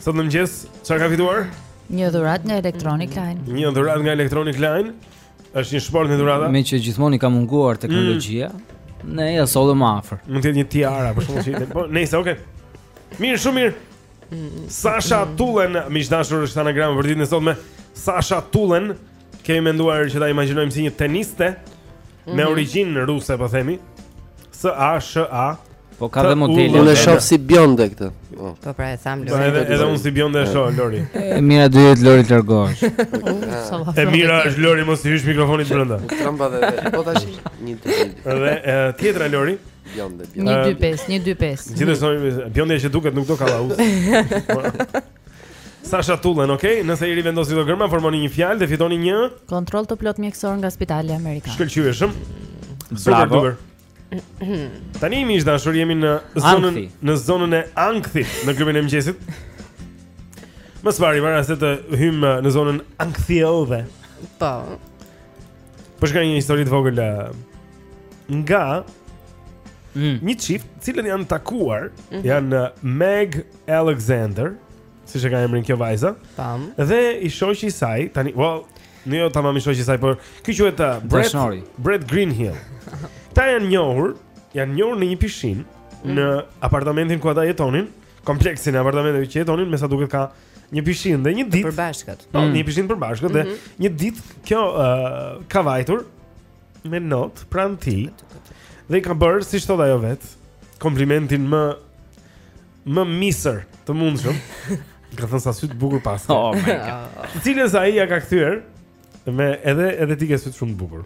Sot në mëngjes, çfarë ka fituar? Një dhuratë nga Electronic Line. Një dhuratë nga Electronic Line. Është një shportë me dhurata. Meqë gjithmonë i ka munguar mm. teknologjia. Mm. Ne ia sollëm më afër. Mund të jetë një tiara për shkak të Po, nejse, okay. Mirë, shumë mirë. Sasha Tullen, miq të dashur, është anagrama për ditën e sotme. Sasha Tullen, kemi menduar që ta imagjinojmë si një teniste. -hmm. me mhm. origjinë ruse, po themi. S A S H A. Po ka dhe modele. Unë e shoh si bjonde këtë. Po. po pra e thamë Lori. Edhe edhe unë si bjonde e shoh Lori. E mira do jetë Lori të largohesh. E mira është Lori mos i hysh mikrofonit brenda. Tramba dhe po tash një dy. Edhe tjetra Lori. Bjonde, bjonde. 125, 125. Gjithsesi bjonde që duket nuk do kallauz. Sasha Tullen, ok? Nëse i rivendosni këto gërma, formoni një fjalë dhe fitoni një kontroll të plotë mjekësor nga Spitali Amerikan. Shkëlqyeshëm. Bravo. Tani miq të dashur jemi në zonën në zonën e ankthit në klubin e mëngjesit. Më së pari para se të hyjmë uh, në zonën Ankthiove. Po. Po tregoj një histori të vogël uh, nga mm. një çift, të cilët janë takuar, mm -hmm. janë uh, Meg Alexander, siç e ka emrin kjo vajza. Tamam. Dhe i shoqi i saj, tani, well, jo tamam i shoqi i saj, por ky quhet uh, Brett Dashnori. Brett Greenhill. Këta janë njohur, janë njohur në një pishinë Mm. në apartamentin ku ata jetonin, kompleksin e apartamenteve që jetonin, me sa duket ka një pishinë dhe një Të ditë përbashkët. Po, Mm. një pishinë të përbashkët dhe një ditë kjo ë, ka vajtur me not pranë tij dhe i ka bërë siç thotë ajo vetë komplimentin më më mizer të mundshëm. Ka thënë sa sytë e bukur paske. Oh my god. Të cilës ai ia ka kthyer me edhe edhe ti ke sytë shumë të bukur.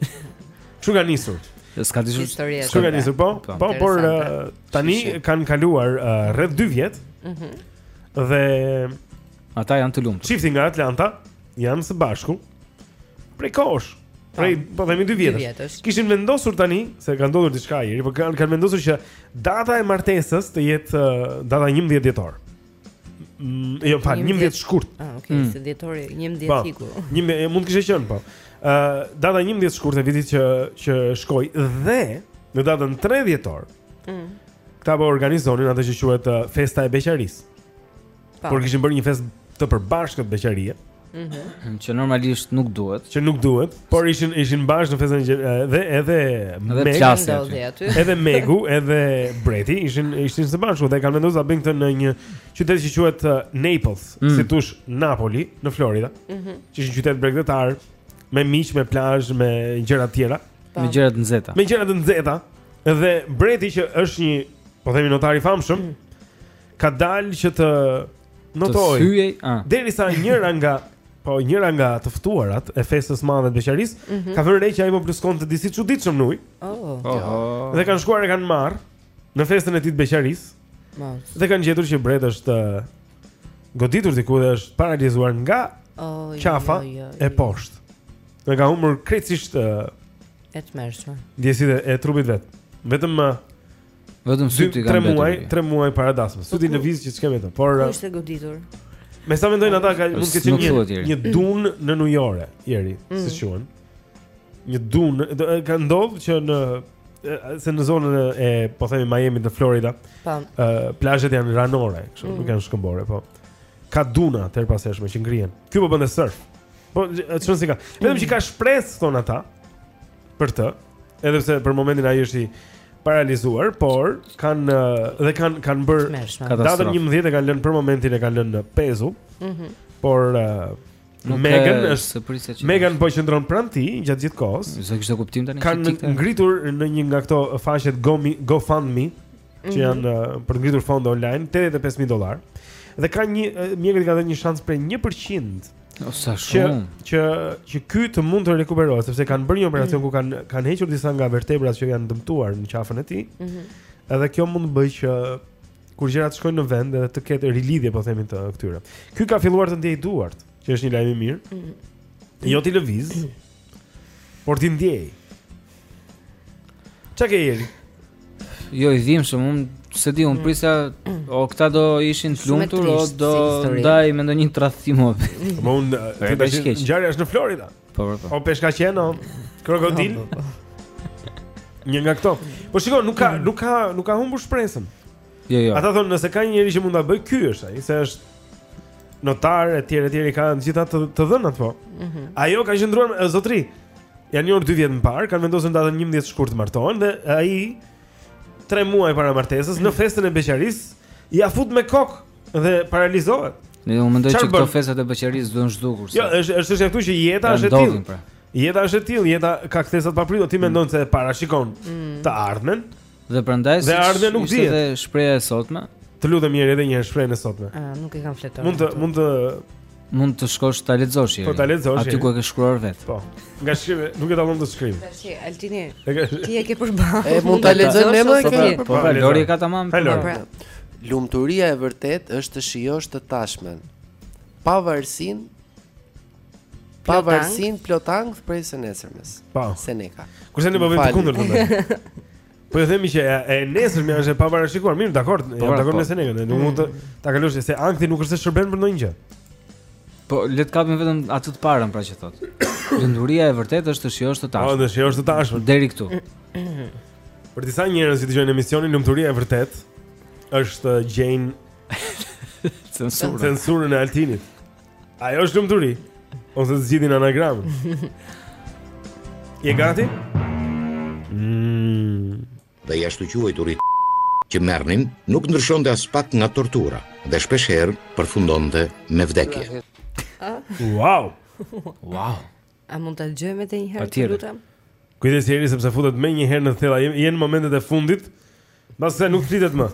Kështu ka nisur? S'ka dishur. Kështu ka nisur po? Po, po por uh, tani kanë kaluar uh, rreth 2 vjet. Mhm. Dhe ata janë të lumtur. Çifti nga Atlanta janë së bashku. Prej kohësh. Prej, po themi dy vjetësh. Kishin vendosur tani se ka ndodhur diçka Jeri, por kanë kanë vendosur që data e martesës të jetë uh, data 11 dhjetor. Mm, jo, fal 11 shkurt. Ah, okay, mm. se dhjetori 11 po, iku. Po, 11 mund të kishte qenë, po. Ë, uh, data 11 shkurt të vitit që që shkoi dhe në datën 3 dhjetor. Mm. Këta po organizonin atë që quhet uh, Festa e Beqarisë. Po. Por kishin bërë një festë të përbashkët beqarie. Mhm. Mm që normalisht nuk duhet. Që nuk duhet, por ishin ishin bashkë në festën dhe edhe Megu ndodhi aty. Edhe Megu, edhe Breti ishin ishin së bashku dhe kanë vendosur ta bëjnë këtë në një qytet që quhet uh, Naples, mm. si të thuash Napoli në Florida. Mhm. Mm që është një qytet bregdetar me miq, me plazh, me gjëra të tjera. Po. Me gjëra të nxehta. Me gjëra të nxehta. Dhe Breti që është një, po themi notar i famshëm, mm. ka dalë që të notojë. Të hyjë, a. Derisa njëra nga po njëra nga të ftuarat e festës së madhe të beqarisë mm -hmm. ka vënë re që ai po pluskonte disi çuditshëm në ujë. Oh. Oh. Dhe kanë shkuar e kanë marrë në festën e tij të beqarisë. Mos. Dhe kanë gjetur që Bret është eh, goditur diku dhe është paralizuar nga oh, qafa jo, jo, jo, e poshtë. Dhe ka humbur krejtësisht uh, e tmerrshme. Ndjesitë e trupit të vet. Vetëm uh, Vetëm sytë i kanë. 3 muaj, 3 muaj para dasmës. Po sytë i lëviz që çka vetëm, por Ku është goditur? Me sa mendojnë ata ka mund të ketë një një dunë nën ujë, Jeri, mm. si quhen. Një dunë, ka ndodhur që në se në zonën e po themi Miami në Florida. Po. Ë plazhet janë ranore, kështu, mm. nuk janë shkëmbore, po. Ka duna të pasëshme që ngrihen. Ky po bënte surf. Po çon si ka. Vetëm që ka shpresë thonë ata. për të. Edhe pse për momentin ai është i paralizuar, por kanë dhe kanë kanë bërë datën 11 e kanë lënë për momentin e kanë lënë pezull. Mhm. Mm por uh, Megan është se Megan po qëndron pranë tij gjatë gjithë kohës. S'do kishte kuptim tani? Kanë ngritur në një nga këto faqet GoFundMe, që mhm. janë uh, për të ngritur fonde online, 85000 dollar. Dhe ka një uh, mjekët kanë dhënë një shans prej 1% O sa shumë që që, që ky të mund të rekuperohet sepse kanë bërë një operacion mm. ku kanë kanë hequr disa nga vertebrat që janë dëmtuar në qafën e tij. Ëh. Mm -hmm. Edhe kjo mund të bëjë që kur gjërat shkojnë në vend edhe të ketë rilidhje po themi të këtyre. Ky ka filluar të ndiejë duart, që është një lajm i mirë. Mm. Jo t'i lëvizë. Por t'i ndiejë. Çka ke jeli? Jo i dhim shumë, unë s'e di, unë mm. prisa o këta do ishin të lumtur o do ndaheshin me ndonjë tradhti o. Po unë e bëj keq. Ngjarja është në Florida. Po po po. O peshkaqen o krokodil. Po, po, po. Një nga këto. Po shikoj, nuk ka mm. nuk ka nuk ka humbur shpresën. Jo, jo. Ata thonë nëse ka një njeri që mund ta bëjë, ky është ai, se është notar e tjerë e tjerë i ka të gjitha të, të dhënat ato. Mm -hmm. Ajo ka qëndruar me zotrinë. Janë njohur 2 vjet më parë, kanë vendosur datën 11 shkurt të martohen dhe ai 3 muaj para martesës në festën e beqarisë ia fut me kokë dhe paralizohet. Unë mendoj që këto festat e beqarisë duhen zhdukur. Jo, është është ashtu që jeta është e tillë. Pra. Jeta është e tillë, jeta ka kthesa të papritura, ti mendon se parashikon mm. të ardhmen. Dhe prandaj se e ardhmja nuk dihet. Ishte shprehja e sotme. Të lutem Jeri edhe një herë shprehjen e sotme. Ëh, ah, nuk e kam fletuar. Mund të mund të mund të shkosh ta lexosh Po ta lexosh. Aty ku e ke shkruar vetë. Po. Nga shkrimi, nuk e dallon dot shkrimin. Tash Altini. Ti e ke përballë. E mund ta lexoj me me këtë. Po, po, po Lori ka tamam. Po, pra. Lumturia e vërtetë është të shijosh të tashmen. Pa varësinë Pa varësinë plot ankth prej së nesërmes. Po. Seneka. Kurse ne po bëjmë të kundërtën. Po ju themi që e nesërmja është e paparashikuar. Mirë, dakor, po, jam dakor po. me Senekën. Nuk mund të mm. ta kalosh se ankthi nuk është se shërben për ndonjë gjë. Po le të kapim vetëm atë të parën pra që thotë. Lumturia e vërtetë është të shijosh të tashmen. Po, të shijosh të tashmen. Deri këtu. Për disa njerëz që dëgjojnë emisionin Lumturia e vërtetë është të gjejnë censurën. Censurën e Altinit. Ajo është lumturi. Ose të zgjidhin anagramin. Je gati? Mm. Dhe i ashtuquajturi që merrnin nuk ndryshonte aspak nga tortura dhe shpeshherë përfundonte me vdekje. Wow! Wow! A mund ta dëgjojmë dhe një herë të lutem? Kujdes Jeri sepse futet menjëherë në thella, janë momentet e fundit, mbase nuk flitet më.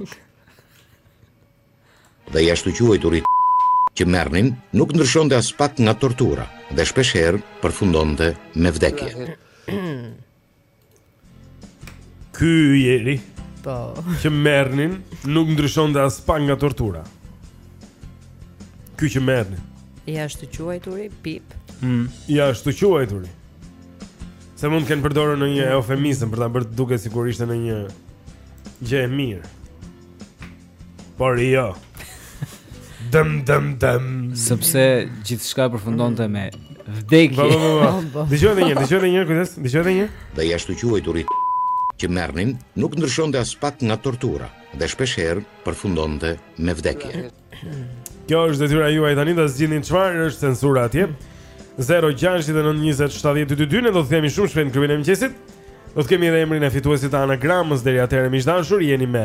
dhe i ashtuquajturi që merrnin nuk ndryshonte aspak nga tortura dhe shpeshherë përfundonte me vdekje. Ky, Jeri. Po. Që merrnin nuk ndryshonte aspak nga tortura. Ky që merrnin i ashtuquajturi pip. Mm. I ashtuquajturi. Se mund të kenë përdorur ndonjë eufemizëm për ta bërë të duket sikur ishte ndonjë gjë e mirë. Por jo. Dëm dëm dëm. Sepse gjithçka përfundonte me vdekje. Po, po, po, po. Dëgjoje edhe një, dëgjoje edhe një, kujdes, dëgjoje edhe një. Dhe i ashtuquajturi që merrnin nuk ndryshonte aspak nga tortura dhe shpesh herë përfundonte me vdekje. Kjo është detyra juaj tani ta zgjidhni çfarë është censura atje. 0692070222 ne do të kthehemi shumë shpejt në klubin e mëngjesit. Do të kemi edhe emrin e fituesit të anagramës deri atëherë miq të dashur, jeni me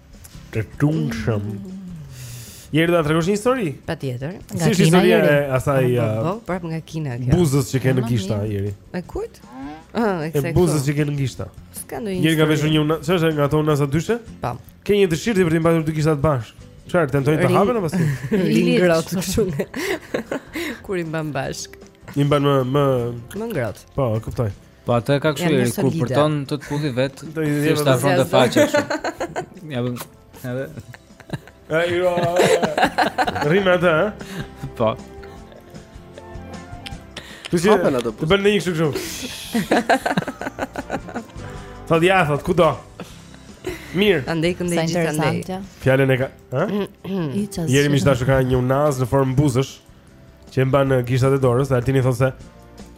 Të tumshëm. Jeri do ta tregosh një histori? Patjetër Nga si Kina jeri Si është asaj po, po, po, Prap nga Kina kjo Buzës që ke në gishta jeri E kujt? Ah, e buzës që ke në gishta S'ka ndonjë Jeri ka veshur një Që është nga ato unazat dyshe? Po Ke një dëshirë për t'i mbajtur dy gishtat bashkë Çfarë, tentojnë të hapen apo si? Rrinë ngrohtë kështu më Kur i mban bashkë I mban më Më, më ngrohtë Po, e kuptoj Po atë ka kështu që kur përton të të puthi vetë, ta afron te faqja kështu. Ja bën. Edhe. Ai jo. Rime atë, ha? Po. Ti si? Të bën një kështu kështu. Thotë ja, thotë kudo. Mirë. Andej këndej gjithandej. Fjalën e ka, ha? Jeri miq të dashur ka një unazë në formë buzësh. që e mban në gishtat e dorës, Altini thotë se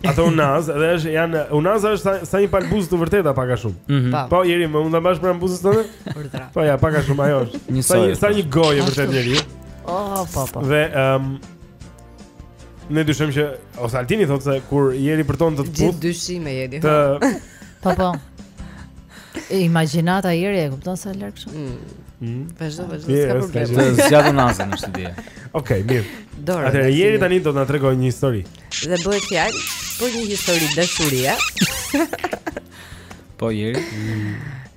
ato unaza, edhe është janë unaza është sa, sa një palë buzë të vërteta pak a shumë. Mm -hmm. Po jeri, a mund ta mbash pranë buzës tënde? Urdhëro. Po ja, pak a shumë ajo është. Një sa një, sa një gojë e vërtetë njeriu. Oh, po po. Dhe ëm um, Ne dyshojmë që ose Altini thotë se kur jeri përton të puth. Gjithë dyshime jeri. Të Po po. Imagjinata Jeri e kupton sa larg shumë. Mm. Mm. Vazhdo, vazhdo, s'ka problem. Të zgjat unazën në studio. Okej, mirë. Dorë. Atëherë Jeri tani do të na tregojë një histori. Dhe bëhet fjalë për një histori dashurie. Po Jeri.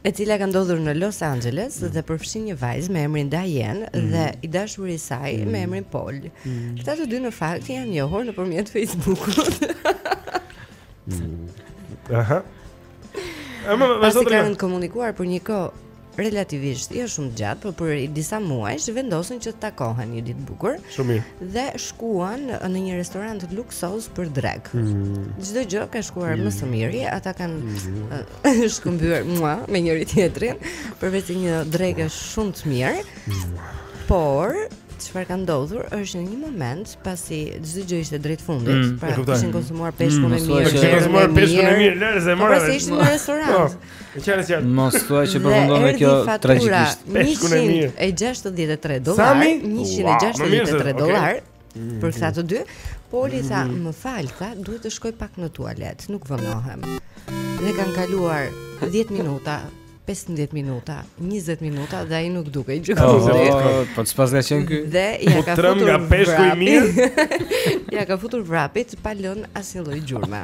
E cila ka ndodhur në Los Angeles mm. dhe përfshin një vajzë me emrin Diane mm. dhe i dashuri i saj, mm. me emrin Paul. Mm. Këta të dy në fakt janë njohur nëpërmjet Facebook-ut. mm. Aha. Ëmë, vazhdo. Kanë komunikuar për një kohë relativisht jo shumë të gjatë, por për disa muajsh vendosin që të takohen një ditë të bukur. Shumë mirë. Dhe shkuan në një restorant luksoz për drekë. Mm. Çdo gjë ka shkuar mm. më së miri, ata kanë mm. shkëmbyer mua me njëri tjetrin përveç një drekë shumë të mirë. Mm. Por çfarë ka ndodhur është në një moment pasi çdo gjë ishte drejt fundit. Mm, pra, kishin konsumuar mm, peshkun e mirë. Kishin konsumuar peshkun e mirë, lëre se mora. Pra, ishin në restorant. Po, Çfarë është ajo? Mos thua që përfundon kjo tragjikisht. Peshkun e mirë. 163 dollarë, 163 dollarë. Mm. Për këta të dy, Poli tha, mm. "Më fal, tha, duhet të shkoj pak në tualet, nuk vonohem." Dhe kanë kaluar 10 minuta 15 minuta, 20 minuta dhe ai nuk dukej gjëkundi. Oh, po çfarë ka qenë ky? Dhe ia ka futur nga peshku i mirë. Ia ka futur vrapit pa lënë asnjë lloj gjurme.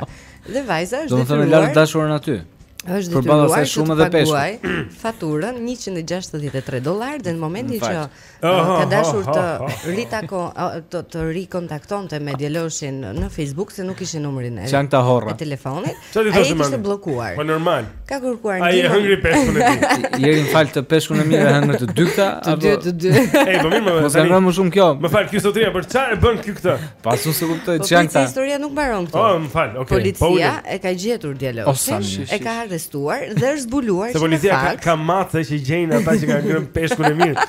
Dhe vajza është detyruar. Do të thonë lart dashurën aty. Është detyruar shumë edhe peshku. Faturën 163 dollarë dhe në momentin që ka dashur të ritako të, të rikontaktonte me djaloshin në Facebook se nuk kishin numrin e Ç'janë këta horra. Telefonit. Ai e kishte bllokuar. Po normal. Ka kërkuar ndihmë. Ai e hëngri peshkun e tij. Jeri, më fal, atë peshkun e mirë e hëngrën të dy këta apo të dy të dy. Ej, po mirë, më vjen. Mos më shumë kjo. Më fal, ky zotëria për çfarë bën ky këtë? Pa s'un s'e kuptoj po, ç'janë këta. Po historia nuk mbaron këtu. Oh, më fal, okay. Policia po, e ka gjetur djaloshin, e ka arrestuar dhe është zbuluar se policia ka, ka mace që gjejnë ata që kanë ngrënë peshkun e mirë.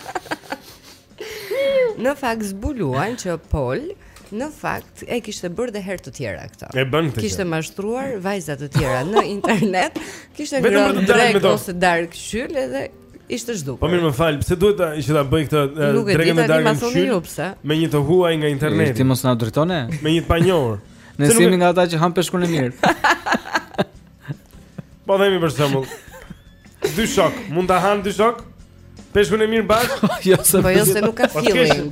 në fakt zbuluan që Pol në fakt e kishte bërë dhe herë të tjera këto. E bën këtë. Kishte mashtruar vajza të tjera në internet, kishte ngrënë drekë ose darkë qyl edhe Ishte zhdukur. Po mirë, më fal, pse duhet ta që ta bëjë këtë drekë me dagën? Nuk e di, ju pse. Me një të huaj nga interneti. Ti mos na drejtohu ne? Me një të panjohur. Ne s'jemi nga ata që hanë peshkun e mirë. Po themi për shembull. Dy shokë, mund ta hanë dy shokë? Peshkun e mirë bashkë? Jo, se po jo se nuk ka po feeling.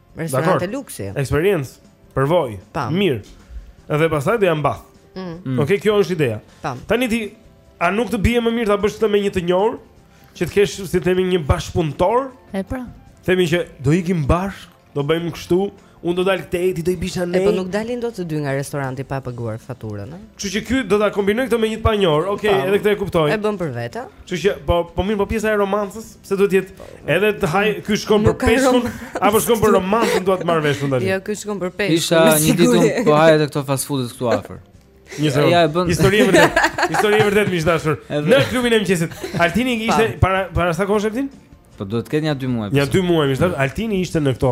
Restorante luksi. Eksperiencë, përvojë, mirë. Dhe pastaj do ia mbath. Mm. mm. Okej, okay, kjo është ideja. Tam. Tani ti a nuk të bie më mirë ta bësh këtë me një të njohur që të kesh si themi një bashkëpunëtor? E pra. Themi që do ikim bashkë, do bëjmë kështu, unë do dal këtej, ti do i biesh andej. Po nuk dalin dot të dy nga restoranti pa paguar faturën, a? Kështu që ky do ta kombinojë këtë me një të panjohur. Okej, okay, edhe këtë e kuptoj. E bën për vete. Kështu që po po mirë, po pjesa e romancës. Pse duhet të jetë edhe të hajë, ky shkon për peshkun apo shkon për romancën, dua të marr vesh tani. Jo, ky shkon për peshkun. Isha një ditë unë po haja te këto fast food-et këtu afër. Një sekondë. Ja e bën. Histori e vërtetë. Histori e vërtetë miq të dashur. Në klubin e mëngjesit. Altini ishte para para sa kohësh Altin? Po duhet të ketë një 2 muaj. Një 2 muaj miq të dashur. Altini ishte në këto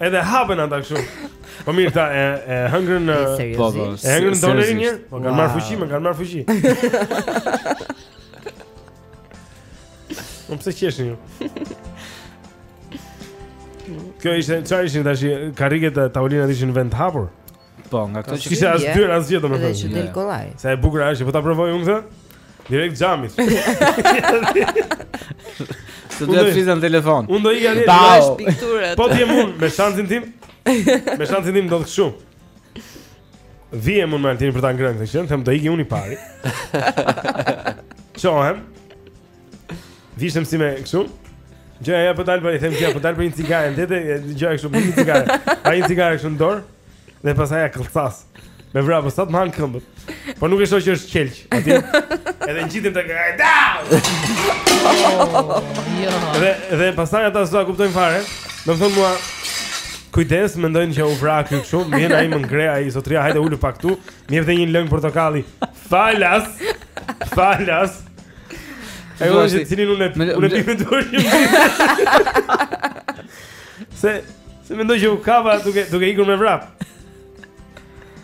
Edhe hapen ata kështu. Po mirë ta e, e hëngrën në po, po, e hëngrën donerin një, po kanë marrë fuqi, më kanë marrë fuqi. Unë pse qeshni ju? Kjo ishte, çfarë ishin tash? Karriget e tavolinat ishin vend të hapur. Po, nga këto që kisha as dyer as gjë domethënë. që del kollaj. Sa e bukur është, po ta provoj unë këtë. Direkt xhamis. Të do të flisë në telefon. Unë do iki dhe lash pikturët. Po ti mund me shansin tim. Me shansin tim do të kshu. Vije mund me Altin për ta ngrënë këtë gjë, them do iki unë i pari. Çohem. Vishëm si me kështu. Gjëja ja po dal për i them gjëja po dal për një cigare në dete, gjëja kështu për një cigare. Pa një cigare kështu në dorë dhe pastaj ja këllcas. Me vrap sa të më hanë këmbët. Po nuk e shoh që është qelq. Atë. Edhe ngjitem tek ai. Da! Jo. Dhe dhe pastaj ata s'do ta kuptojnë fare. Do më thonë mua kujdes, mendojnë që u vra ky kështu, vjen ai më ngre ai zotria, hajde ulu pak këtu. Më jep dhe një lëng portokalli. Falas. Falas. E do të thini unë unë e bëj me dorë. Se se mendoj që u vrava duke duke ikur me vrap.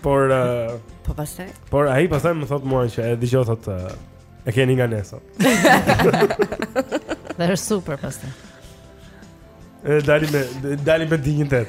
Por uh, po pastaj. Por ai pastaj më thot mua që e dëgjo thot uh, e keni nga ne sot. Dhe është super pastaj. Dalim me dalim me dinjitet.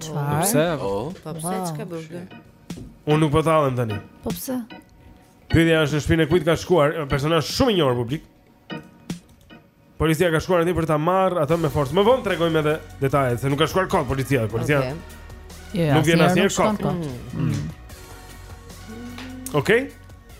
Çfarë? Po pse? Po, po pse çka bëu ky? Unë nuk po tallem tani. Po pse? Pyetja është në shpinë e kujt ka shkuar, personazh shumë i njohur publik. Policia ka shkuar aty për ta marrë atë me forcë. Më vonë tregojmë edhe detajet se nuk ka shkuar kot policia, policia. Okay. Yeah, jo, nuk vjen asnjë kot. Mm. Mm. Okej. Okay?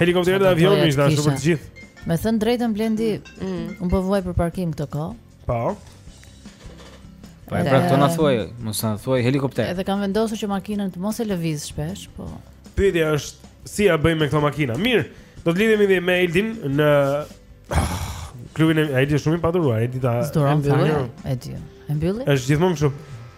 Helikopterë dhe avionë miq të dashur për të gjithë. Me thën drejtën Blendi, mm. mm. un po vuaj për parkim këtë kohë. Po. Po e pra ti na thuaj, mos na thuaj helikopter. Edhe kam vendosur që makinën të mos e lëviz shpesh, po. Pyetja është si ja bëjmë me këtë makinë. Mirë, do të lidhemi me Eldin në ah, klubin e Eldin shumë i paduruar, Eldin ta. S'duron, e di. E mbylli? Është gjithmonë kështu.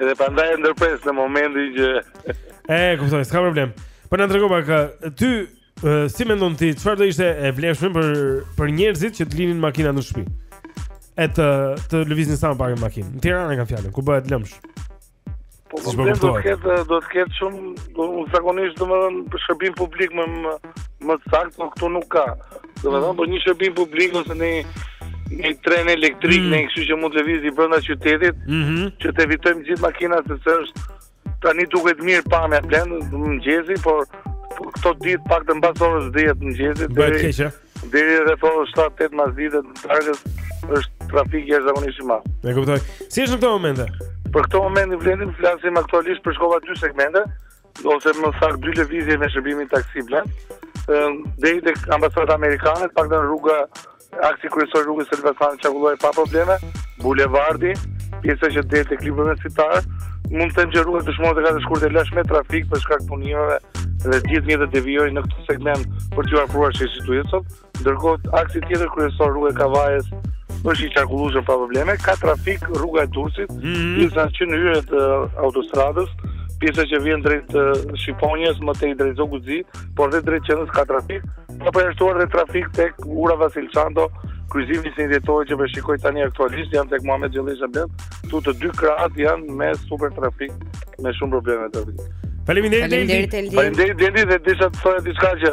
Edhe prandaj e ndërpres në momentin që E kuptoj, s'ka problem. Po na trego pak ti si mendon ti çfarë do ishte e vlefshme për për njerëzit që të linin makinat në shtëpi? E të të lëvizin sa më pak makinë. Në Tiranë kam fjalën, ku bëhet lëmsh. Po si po do të ketë do të ketë shumë zakonisht domethënë për shërbim publik më më saktë, këtu nuk ka. Do të thonë për një shërbim publik ose një një tren elektrik, mm. në kështu që mund të lëvizë brenda qytetit, mm -hmm. që të evitojmë gjithë makinat se s'është tani duket mirë pamja Blendi në mëngjes, por këto ditë pak të mbas orës 10 të mëngjesit deri deri rreth orës 7-8 mbasdites të darkës është trafik jashtëzakonisht i madh. E kuptoj. Si është në këto momente? Për këto momente Blendi flasim aktualisht përshkova dy segmente. ose më saktë dy lëvizje me shërbimin taksi Blend, deri tek ambasada amerikane, pak në rruga aksi kryesor rruga e Elbasanit qarkullohej pa probleme, bulevardi, pjesa që del tek libri universitar, mund të them që rruga Dëshmorët e 4 Shkurtit e lashë me trafik për shkak të punimeve dhe gjithë mjetet devijojnë në këtë segment për t'u afruar sheshit Tujesov. Ndërkohë, aksi tjetër kryesor rruga e Kavajës është i qarkullueshëm pa probleme, ka trafik rruga e Durrësit, mm -hmm. pjesa që në hyrje të autostradës, pjesa që vjen drejt Shqiponjës, më tej drejt Zogut të Zi, por dhe drejt qendrës ka trafik, ka pas shtuar dhe trafik tek ura Vasil Shanto, kryqëzimi si ndjetohet që po shikoj tani aktualisht jam tek Muhamet Gjollesha Blend, këtu të dy krahat janë me super trafik, me shumë probleme të rritë. Faleminderit Eldi. Faleminderit Eldi desha të thoja diçka që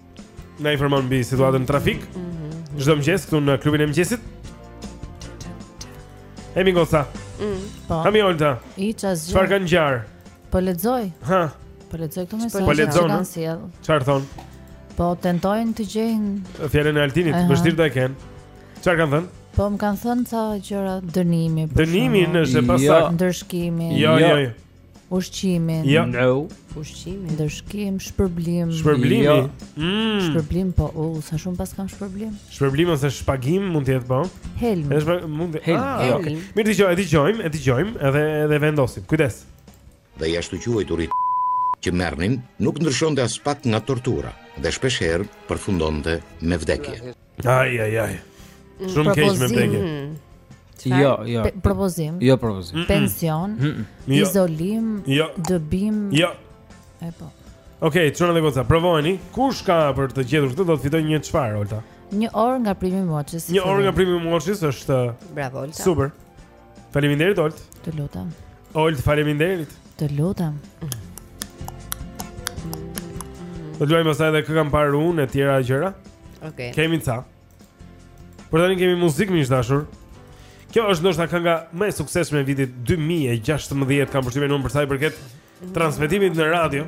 Na informon mbi situatën e trafikut. Mm -hmm. Çdo mëngjes këtu në klubin e mëngjesit. Emi Gosa. Mm. Po. Hami Olta. I ças gjë. Çfarë ka ngjarë? Po lexoj. Hë. Po lexoj këtu mesazhet. Po lexoj. Çfarë thonë? Po tentojnë të gjejnë fjalën e Altinit, vështirë e kanë. Çfarë kanë thënë? Po më kanë thënë ca gjëra dënimi. Dënimi është e pasaktë. Jo. Ndëshkimi. Jo, jo, jo. Ushqimi. Jo. No. Ushqimi. Ndëshkim, shpërblim. Shpërblim. Jo. Mm. Shpërblim po, u oh, sa shumë paskam shpërblim. Shpërblim ose shpagim mund të jetë po. Helm. Është pra, mund të. Helm. Ah, jo. okay. Mirë dëgjoj, e dëgjojmë, e dëgjojmë edhe edhe vendosim. Kujdes. Dhe i ashtuquajturi që merrnin nuk ndryshonte aspak nga tortura dhe shpeshherë përfundonte me vdekje. Ai ai ai. Mm, Shumë keq me vdekje. Mm. Jo, jo. Propozim. Jo propozim. Pension, mm, jo. izolim, jo. dëbim. Jo. E po. Okej, çuna dhe goca, provojeni. Kush ka për të gjetur këtë do të fitojë një çfarë, Olta? Një orë nga primi Moçis. Një orë nga primi Moçis është Bravo, Olta. Super. Faleminderit Olta. Të lutem. Olta, faleminderit. Të lutem. Do luajmë pastaj edhe kë kam parë unë e tjera gjëra. Okej. Okay. Kemi ca. Por tani kemi muzikë miq të dashur. Kjo është ndoshta kënga më e suksesshme e vitit 2016 kam përshtypjen unë për sa i përket transmetimit në radio.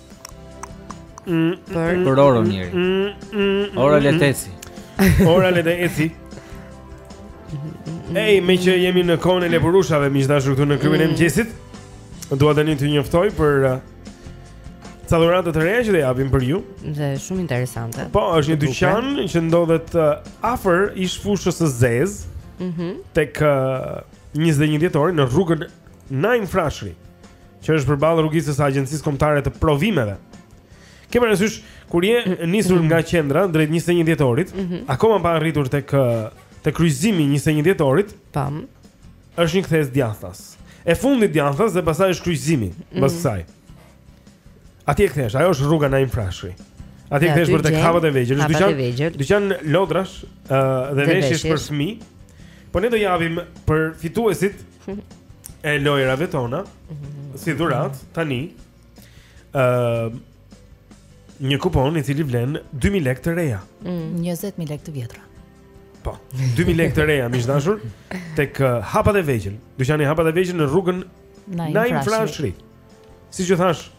Për për orën njeri. Ora le të eci. Ora le të eci. Ej, meqë jemi në kohën e lepurushave, miq të dashur këtu në klubin e mm. mëngjesit. Dua tani t'ju njoftoj për uh, ca dhurata të reja që do japim për ju. Dhe shumë interesante. Po, është një dyqan që ndodhet uh, afër ish fushës së zezë. Mhm. Tek 21 uh, Dhjetori në rrugën Naim Frashëri. që është përballë rrugicës së Agjencisë Kombëtare të Provimeve. Ke parasysh kur je i nisur nga qendra drejt 21 dhjetorit, mm -hmm. akoma pa arritur tek te kryqëzimi 21 dhjetorit, tam, është një kthesë djathtas. E fundit djathtas dhe pastaj është kryqëzimi, mm -hmm. pas kësaj. Atje kthesh, ajo është rruga Naim Frashëri. Atje kthesh për tek hapat e vegjël, është dyqan, dyqan lodrash, ë uh, dhe veshjesh për fëmijë. Po ne do japim për fituesit e lojërave tona mhm. si dhuratë tani ë uh, një kupon i cili vlen 2000 lekë të reja. Mm. 20000 lekë të vjetra. Po, 2000 lekë të reja miq të dashur tek uh, hapat e vegjël. Dyqani hapat e vegjël në rrugën Naim Frashëri. Siç ju thashë,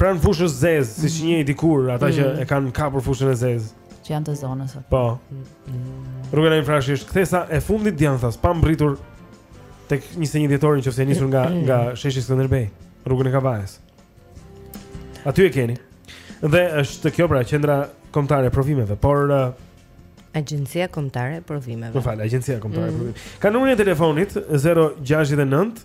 Pranë fushës së zezë, siç mhm. njihej dikur, ata që mhm. e kanë kapur fushën e zezë Që janë të zonës Po mhm. Rruga Naim Frashëri është kthesa e fundit djathtas Pa mbërritur te njëzet e një dhjetori në qoftë se nisur nga, nga sheshi Skënderbej Rrugën e Kavajës Aty e keni Dhe është kjo pra qendra kombëtare e provimeve Por uh, Agjencia Kombëtare e Provimeve. Po më fal, Agjencia Kombëtare e mm. Provimeve. Ka numrin e telefonit 069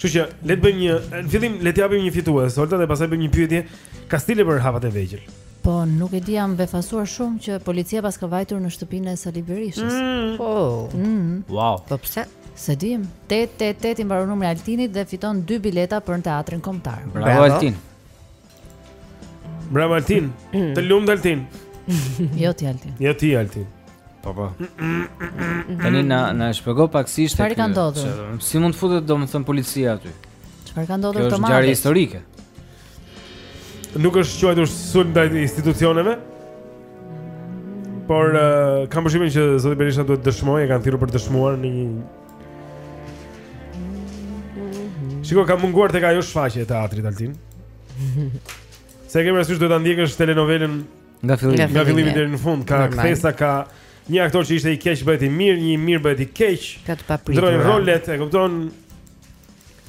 Kështu që le të bëjmë një, në fillim le të japim një fitues, Olta dhe pastaj bëjmë një pyetje kastile për hapat e vegjël. Po, nuk e di jam befasuar shumë që policia paska vajtur në shtëpinë e Sali Berishës. Mm. Po. Mm. Wow. Po pse? S'e di. 888 i mbaron numri Altinit dhe fiton dy bileta për në teatrin kombëtar. Bravo, Bravo. Altin. Bravo Altin. Të lumtë Altin. Jo ti Altin. Jo ti Altin. Po po. Tani na na shpjego pak si ishte. Çfarë ka ndodhur? Si mund të futet domethën policia aty? Çfarë ka ndodhur domethënë? Kjo është ngjarje historike. Nuk është quajtur sulm ndaj institucioneve. Por uh, kam përshtypjen që zoti Berisha duhet të dëshmojë, e kanë thirrur për të dëshmuar në një Shiko, ka munguar tek ajo shfaqja e teatrit Altin Se ke parasysh duhet ta ndjekësh telenovelën Nga fillimi Nga fillimi deri në fund Ka kthesa, ka një aktor që ishte i keq bëhet i mirë Një i mirë bëhet i keq Ka të papritura Ndërrojnë rolet, e kupton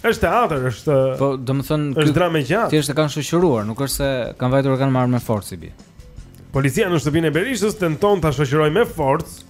është teatër, është Po, domethënë është dramë e gjatë Ti është e kanë shoqëruar, nuk është se kanë vajtur e kanë marrë me forcë si bie Policia në shtëpinë e Berishës tenton ta shoqërojë me forcë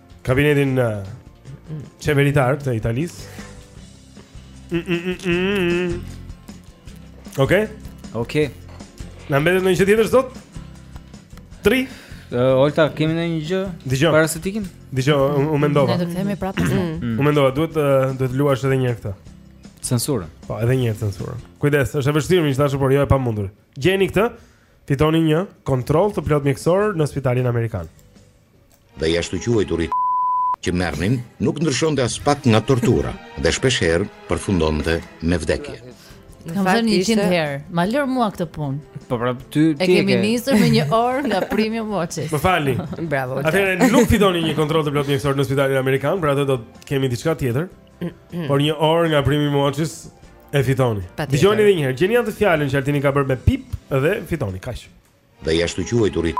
kabinetin qeveritar të Italisë. Mm, mm, mm, mm. Ok? Ok. Na mbetet ndonjë gjë tjetër sot? Tri? Uh, Olta, kemi ndonjë gjë? Dijon. Para se të ikim? Dijon, unë um, mendova. Ne do kthehemi prapë. Mm. Mm. Unë mendova, duhet, uh, duhet të luash edhe një këta. Censurën. Po, edhe një censurën. Kujdes, është e vështirë, miq të dashur, por jo e pamundur. Gjeni këtë, fitoni një kontroll të plotë mjekësor në spitalin Amerikan. dhe i ashtuquajturi që merrnin nuk ndryshonte aspak nga tortura dhe shpeshherë përfundonte me vdekje. Ta kam thënë 100 herë, ma lër mua këtë punë. Po pra ty ti e ke. E kemi nisur me një orë nga primi moçi. Më falni. Bravo. Atëherë nuk fitoni një kontroll të plotë mjekësor në spitalin amerikan, pra atë do të kemi diçka tjetër. Por një orë nga primi moçi e fitoni. Dëgjoni edhe një herë. Gjeni atë fjalën që Altini ka bërë me pip dhe fitoni. Kaq. dhe i ashtuquajturi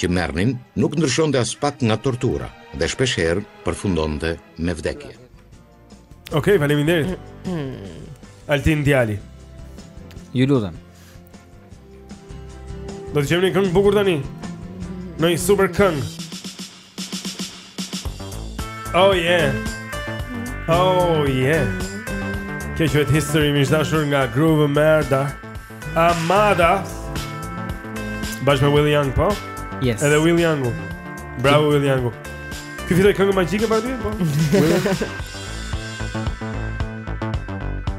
që merrnin nuk ndryshonte aspak nga tortura dhe shpeshherë përfundonte me vdekje. Okej, okay, faleminderit. Altin Djali. Ju lutem. Do të kemi këngë të bukur tani. Ndonjë super këngë. Oh yeah. Oh yeah. Kjo quhet History miq të dashur nga Groove Merda Armada Bashkë me Will Young, po? Yes Edhe Will Youngu Bravo Will Youngu Ky fitoi Kënga magjike për aty, po?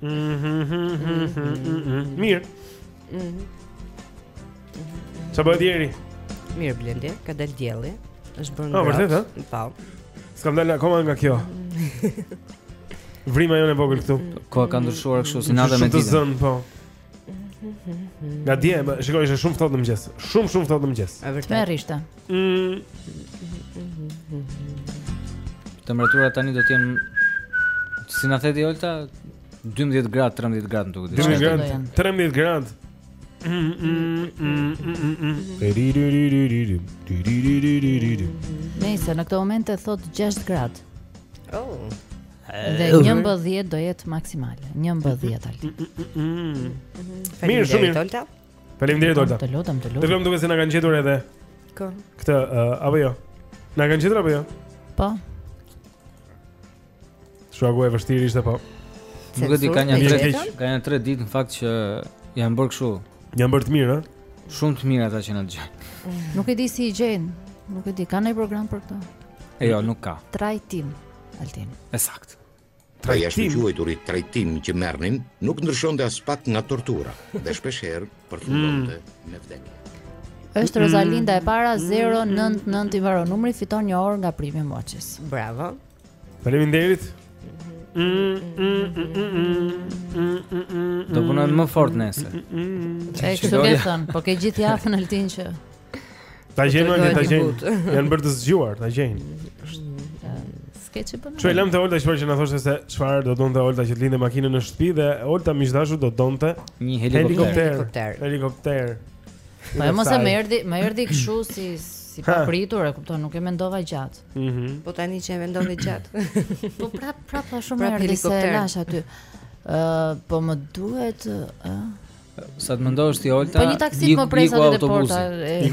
Mhm. Mirë. Mhm. Sa bëhet deri? Mirë Blendi, ka dalë dielli. Është bërë. Po, vërtet, ha? Po. S'kam dalë akoma nga kjo. Vrima jonë e vogël këtu. Koha ka ndryshuar kështu si nata me ditën. Shumë të zënë, po. Nga dje, shikoj, është shumë ftohtë në mëngjes Shumë, shumë ftohtë në mëngjes E vërtetë Të me rishtë mm. Temperatura tani do t'jetë Si na thotë Olta 12 gradë, 13 gradë në të këtë 12 gradë, 13 gradë Nejse, në këtë moment e thotë 6 gradë Oh Dhe njëmbëdhjetë do jetë maksimale Njëmbëdhjetë Altin Mirë, shumë mirë Olta Faleminderit, Olta Të lutem, të lutem Të lutem duket se na kanë gjetur edhe Kë? Këtë, uh, apo jo Na kanë gjetur, apo jo? Po S'thua që e vështirë ishte, po Nuk e di, ka nja tre ditë Ka nja tre ditë në fakt që janë bërë kështu Janë bërë të mirë, ha? Shumë të mirë ata që na i gjejnë Nuk e di si i gjejnë Nuk e di, ka ndonjë program për këta Ej jo, nuk ka Trajtim Altin. E saktë. Pra i ashtuquajturi trajtim që merrnin nuk ndryshonte aspak nga tortura dhe shpesh herë përfundonte mm. me vdekje. Është Rosalinda e para 099 mm. i mbaron numri fiton një orë nga Prime Watches. Bravo. Faleminderit. Do punojmë më fort nesër. E kështu thonë, po ke gjithë javën Altin që Ta gjejnë ata, ta gjejnë. Janë bërë të zgjuar, ta gjejnë. Skeçi po. Çua e lamë te Olta çfarë që na thoshte se çfarë do donte Olta që të linte makinën në shtëpi dhe Olta më dashur do donte një helikopter. Helikopter. Po jo se më erdhi, më erdhi kështu si si papritur, e kupton, nuk e mendova gjatë. Mhm. Mm po tani që e mendove gjatë. po prap prap tha shumë herë se e lashë aty. Ë, uh, po më duhet, ë, uh, Sa të mendosh ti Olta? Po një taksi më pret te porta,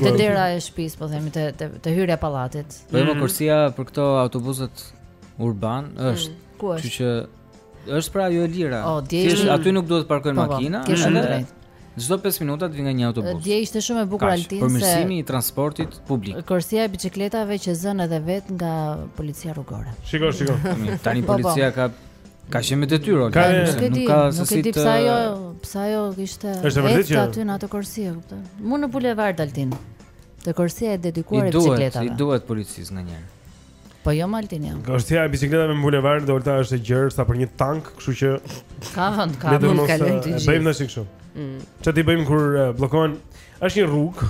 te dera e shtëpisë, po themi te te, te hyrja e pallatit. Po më mm. korsia për këto autobusët urbanë mm. është. Mm, ku është? Që që është pra ajo e lira. Oh, ti është aty nuk duhet të parkojnë po, po, makina. Ke shumë të drejtë. Çdo 5 minuta të vjen një autobus. Dje ishte shumë e bukur Altin se përmirësimi i transportit publik. Korsia e biçikletave qe zënë edhe vetë nga policia rrugore. Shikoj, shikoj. Tani po, policia ka Ka qenë me detyrë, nuk ka se nuk ka se si të pse ajo, pse ajo ishte vetë aty në atë korsi, e kupton. Mu në bulevard Altin. Te korsia e dedikuar e bicikletave. I duhet, i duhet policisë nganjëherë. Po jo mo Altin jam. Korsia e bicikletave në bulevard Olta është e gjerë sa për një tank, kështu që ka vend, ka vend kalon ti. Bëjmë tash kështu. Mm. Çfarë t'i bëjmë kur bllokohen? Është një rrugë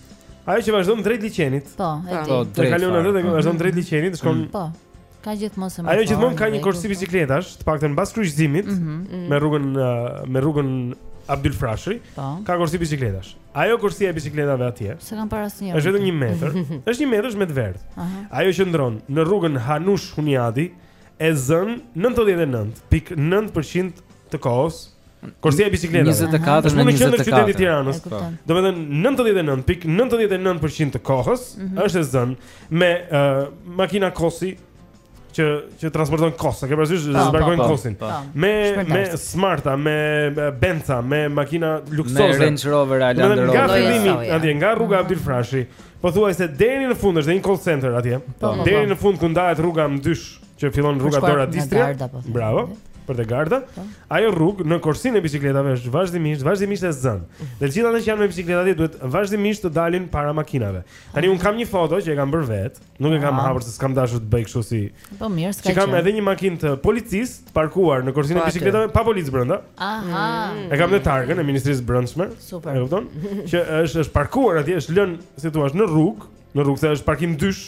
Ajo që vazhdon drejt liqenit. Po, e po, di. Po, drejt. Kalon atë dhe vazhdon drejt liqenit, shkon. Mm. Po. Ka gjithmonë se më. Ajo gjithmonë ka një korsi bicikletash, të paktën mbas kryqëzimit mm -hmm. me rrugën me rrugën Abdyl Frashëri. Po. Ka korsi bicikletash. Ajo korsia e bicikletave atje. S'e kanë parë asnjë. Është vetëm 1 metër. Është 1 metër me të verdhë. Ajo qëndron në rrugën Janosh Huniadi e zënë 99.9% të kohës Korsia e bicikletave. 24 në 24. Domethënë 99.99% të kohës mm -hmm. është e zënë me uh, makina kosi që që transportojnë kos, e ke parasysh që zbarkojnë po, po, kosin. Po. Me me smarta, me benca, me makina luksoze. Me Range Rover a Land Rover. Nga fillimi, atje nga rruga Abdyl Frashëri, pothuajse deri në fund është një call center atje. Deri në fund ku ndahet rruga në dysh që fillon rruga Dora D'Istria. Po, Bravo. Për te Garda. Po. Ajo rrugë në korsinë e bicikletave është vazhdimisht, vazhdimisht e zënë. Dhe mhm. të gjithë ata që janë me bicikleta atje duhet vazhdimisht të dalin para makinave. Tani unë kam një foto që e kam bërë vetë, nuk e kam ah. hapur se s'kam dashur të bëj kështu si. Po mirë, s'ka. Që kam edhe një makinë të policisë të parkuar në korsinë e po, bicikletave pa policë brenda. Aha. E kam me targën e Ministrisë së Brendshme. Super. E kupton? Që është është parkuar atje, është lënë, si thua, në rrugë, në rrugë se është parkim dysh.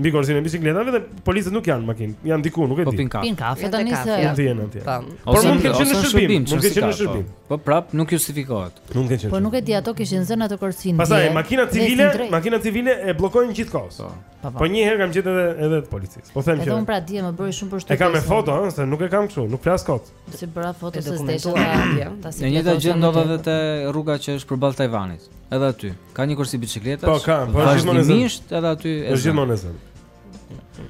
Mbi korsin e bicikletave dhe policët nuk janë në makinë, janë diku, nuk e po di. Po pin kafe. Pin kafe tani se. Janë te aty. Por mund të jenë në shërbim, mund të jenë në shërbim. Po. po prap nuk justifikohet. Nuk kanë. Po nuk e di ato kishin zënë atë korsin. Pastaj makina civile, makina civile e bllokojnë gjithë kohës. Po. Po një herë kam gjetur edhe edhe të policisë. Po them që. Edhe un prandaj më bëri shumë përshtypje. E kam me foto, ëh, se nuk e kam këtu, nuk flas kot. Si bëra foto se s'desha ta atje. E njëjta gjë ndodh edhe te rruga që është përballë Tajvanit. Edhe aty ka një korsi bicikletash. Po ka, po gjithmonë është. Edhe aty është gjithmonë është.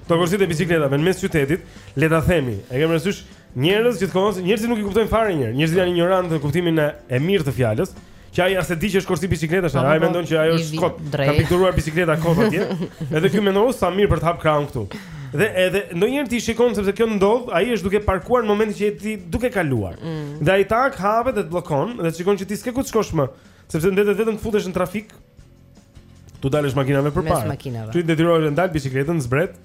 Te korsitë e bicikletave në mes qytetit, le ta themi, e ke parasysh njerëz gjithë kohës, njerëzit nuk i kuptojnë fare njerëz, njerëzit janë injorantë në kuptimin e mirë të fjalës, Që ai as e di që është korsi bicikletash, po, po, ai po, mendon që ajo është kot, ka pikturuar bicikleta kot atje, edhe ky mendon, sa mirë për të hapë kraun këtu. Dhe edhe ndonjëherë ti shikon sepse kjo ndodh, ai është duke parkuar në momentin që ti duke kaluar. Mm. Dhe ai tak hapet dhe të bllokon dhe shikon që ti s'ke ku të shkosh më, sepse mbetet vetëm të futesh në trafik. T'u dalësh makinave përpara. Mes makinave. Ti detyrohesh të ndalësh biçikletën, zbret.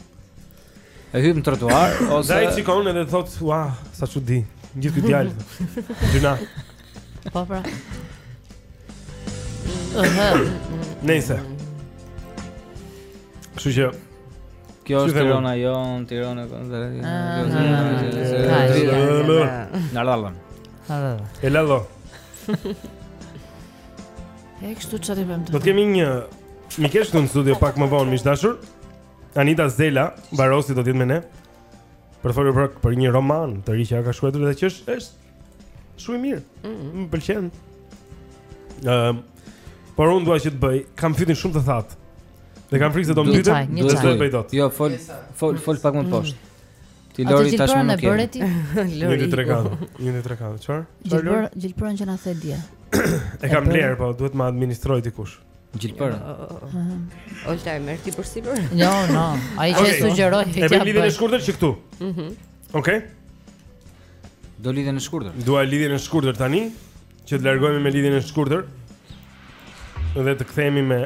E hyp në trotuar ose Ai shikon edhe thot, "Ua, sa çudi. Gjithë ky djalë." Gjuna. Po pra. Nëse. Kështu që Kjo është Tirana jon, Tirana konservë. Na lallën. E lallo. E kështu çfarë bëjmë? Do të kemi një mikeshë në studio pak më vonë, miq të dashur. Anita Zela Varosi do të jetë me ne. Për të folur për, për një roman të ri që ka shkruar dhe që është është shumë i mirë. Mm -hmm. Më pëlqen. Ëm, ehm, uh, por unë dua që të bëj, kam fytin shumë të thatë. Dhe kam frikë se do mbytë, do të zgjoj dot. Jo, fol, fol, fol pak më mm. poshtë. Ti Lori tash më ke. Lori. Një ditë tre kanë. Një ditë tre kanë. Çfarë? Çfarë? Gjilpërën që na the dje. E kam bler, po duhet të ma administrojë dikush. Gjilpër. Olta e merr ti përsipër? Jo, no. Ai që okay. sugjeroi ti. E bëj lidhjen e shkurtër që këtu. Mhm. Mm Okej. Okay. Do lidhjen e shkurtër. Dua lidhjen e shkurtër tani, që të largohemi me lidhjen e shkurtër. Dhe të kthehemi me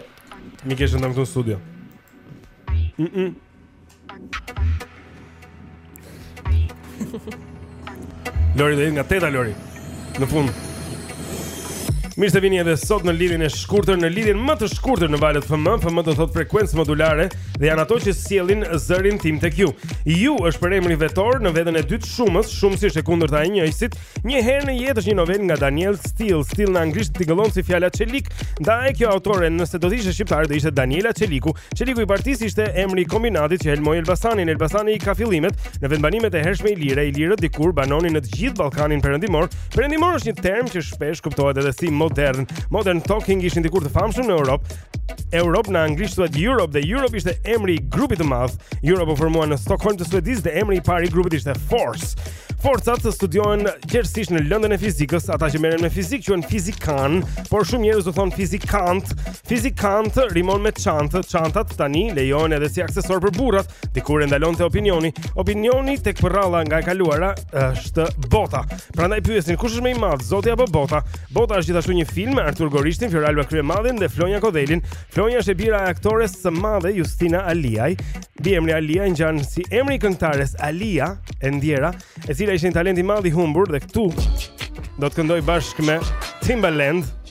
mikeshën tonë këtu në studio. Mhm. Mm Lori dhe nga teta Lori Në fund Mirë se vini edhe sot në lidhjen e shkurtër, në lidhjen më të shkurtër në valët FM, FM do thot frekuencë modulare dhe janë ato që sjellin zërin tim tek ju. Ju është përemri vetor në vetën e dytë shumës, shumësi është e kundërta e njëjësit. Një herë në jetë është një novelë nga Danielle Steel, Steel në anglisht tingëllon si fjala çelik. Ndaj kjo autore nëse do të ishte shqiptare do ishte Daniela Çeliku, Çeliku i partisë ishte emri i kombinatit që helmoi Elbasanin. Elbasani i ka fillimet në vendbanimet e hershme ilire. Ilirët dikur banonin në të gjithë Ballkanin Perëndimor. Perëndimor është një term që shpesh kuptohet edhe si modern. Modern Talking ishin dikur të famshëm në Europë. Europë në anglisht thuhet Europe dhe Europe ishte emri i grupit të madh. Europe u formua në Stockholm të Suedisë dhe emri i parë i grupit ishte Force. Forcat studiohen gjerësisht në lëndën e fizikës, ata që merren me fizikë quhen fizikanë, por shumë njerëz u thonë fizikantë, Fizikant rimon me çantë, çantat tani lejohen edhe si aksesor për burrat. Dikur e ndalonte opinioni. Opinioni tek përralla nga e kaluara është bota. Prandaj pyesin kush është më i madh, Zoti apo bota? Bota është gjithashtu një film me Artur Gorishtin, Fioralba Kryemadhin dhe Flonja Kodhelin. Flonja është e bira e aktores së madhe Justina Aliaj. Mbiemri Aliaj ngjan si emri i këngëtares Alia e ndjera, e cila ishte një talent i madh i humbur dhe këtu do të këndojë bashkë me Timbaland.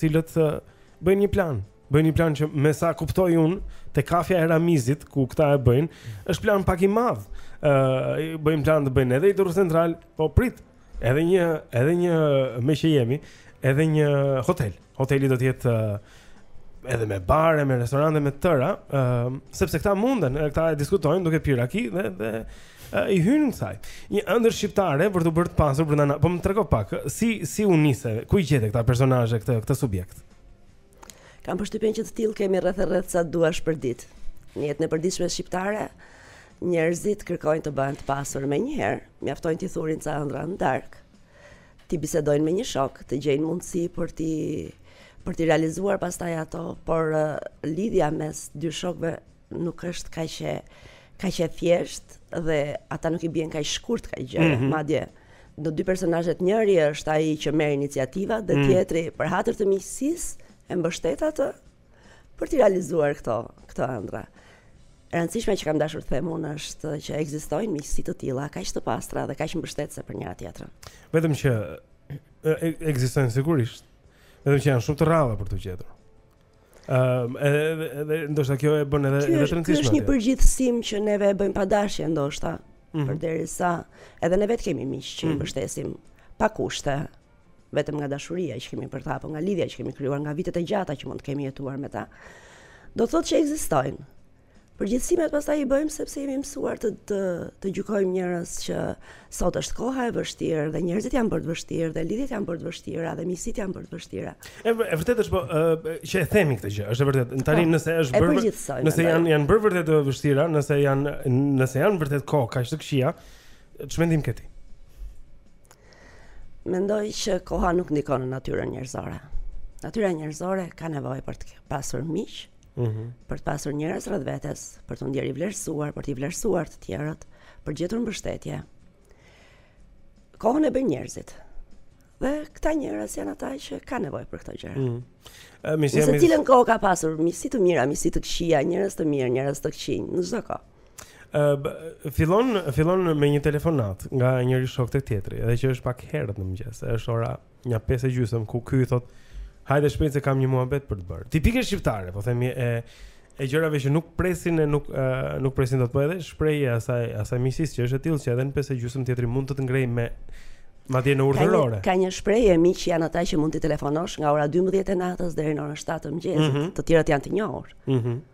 cilët uh, bëjnë një plan. Bëjnë një plan që me sa kuptoj unë, te kafja e Ramizit, ku këta e bëjnë, është plan pak i madh. ë uh, bëjnë plan të bëjnë edhe hidrocentral, po prit. Edhe një, edhe një meqë jemi, edhe një hotel. Hoteli do të jetë uh, edhe me bare, me restorante, me tëra, uh, sepse këta munden, këta e diskutojnë duke pirë raki dhe, dhe I hyjnë kësaj. Një ëndërr shqiptare për t'u bërë të pasur brenda natës. Po më trego pak, si si u nise, ku i gjete këta personazhe këtë këtë subjekt? Kam përshtypjen që të tillë kemi rreth e rreth nesh sa duash për ditë. Në jetën e përditshme shqiptare, njerëzit kërkojnë të bëhen të pasur menjëherë, mjafton t'i thurin ca ëndrra në darkë, t'i bisedojnë me një shok, të gjejnë mundësi për t'i për t'i realizuar pastaj ato, por uh, lidhja mes dy shokëve nuk është kaq e kaq e thjeshtë dhe ata nuk i bien kaq shkurt kësaj gjëje. Mm -hmm. Madje në dy personazhet njëri është ai që merr iniciativat dhe mm -hmm. tjetri për hatër të miqësisë e mbështet atë për të realizuar këto këto ëndrra. E rëndësishme që kam dashur të them unë është që ekzistojnë miqësi të tilla kaq të pastra dhe kaq mbështetëse për njëra tjetrën. Vetëm që ekzistojnë sigurisht. Vetëm që janë shumë të rralla për t'u gjetur. Ëm edhe edhe edhe ndoshta kjo e bën edhe edhe të rëndësishme. Ky është një përgjithësim që neve e bëjmë pa dashje ndoshta, Mhm. përderisa edhe ne vetë kemi miq që i Mhm. mbështesim pa kushte, vetëm nga dashuria që kemi për ta apo nga lidhja që kemi krijuar nga vitet e gjata që mund të kemi jetuar me ta. Do të thotë që ekzistojnë. Përgjithësimet pastaj i bëjmë sepse jemi mësuar të të, të gjykojmë njerëz që sot është koha e vështirë dhe njerëzit janë bërë të vështirë dhe lidhjet janë bërë të vështira dhe miqësitë janë bërë të vështira. E, e vërtetë është po që e themi këtë gjë, është e vërtetë. Tani po, nëse është bërë nëse janë janë bërë vërtet të vështira, nëse janë nëse janë vërtet kohë kaq të këqija, ç'mendim keni. Mendoj që koha nuk ndikon në natyrën njerëzore. Natyra njerëzore ka nevojë për të pasur miq, Mm -hmm. Për të pasur njerëz rreth vetes, për t'u ndjerë i vlerësuar, për t'i vlerësuar të tjerët, për të gjetur mbështetje. Kohën e bëjnë njerëzit. Dhe këta njerëz janë ata që kanë nevojë për këto gjëra. Mm -hmm. Miqësia. Në cilën kohë ka pasur miqësi të mira, miqësi të këqija, njerëz të mirë, njerëz të këqinj, në çdo kohë. Ë fillon fillon me një telefonat nga njëri shok te tjetri, edhe që është pak herët në mëngjes, është ora Nja pesë e gjysëm, ku ky i thotë Hajde shpejt se kam një muhabet për të bërë Tipike shqiptare, po themi e, e gjërave që nuk presin e nuk, e, nuk presin dot po edhe shprehje asaj, asaj miqësisë që është e tillë që edhe në pesë e gjysëm tjetri mund të të ngrejë me madje në urdhërore Ka një, një shprehje miq janë ata që mund t'i telefonosh nga ora 12 e natës deri në orën 7 të mëngjesit mm -hmm. Të tjerët janë të njohur mm -hmm.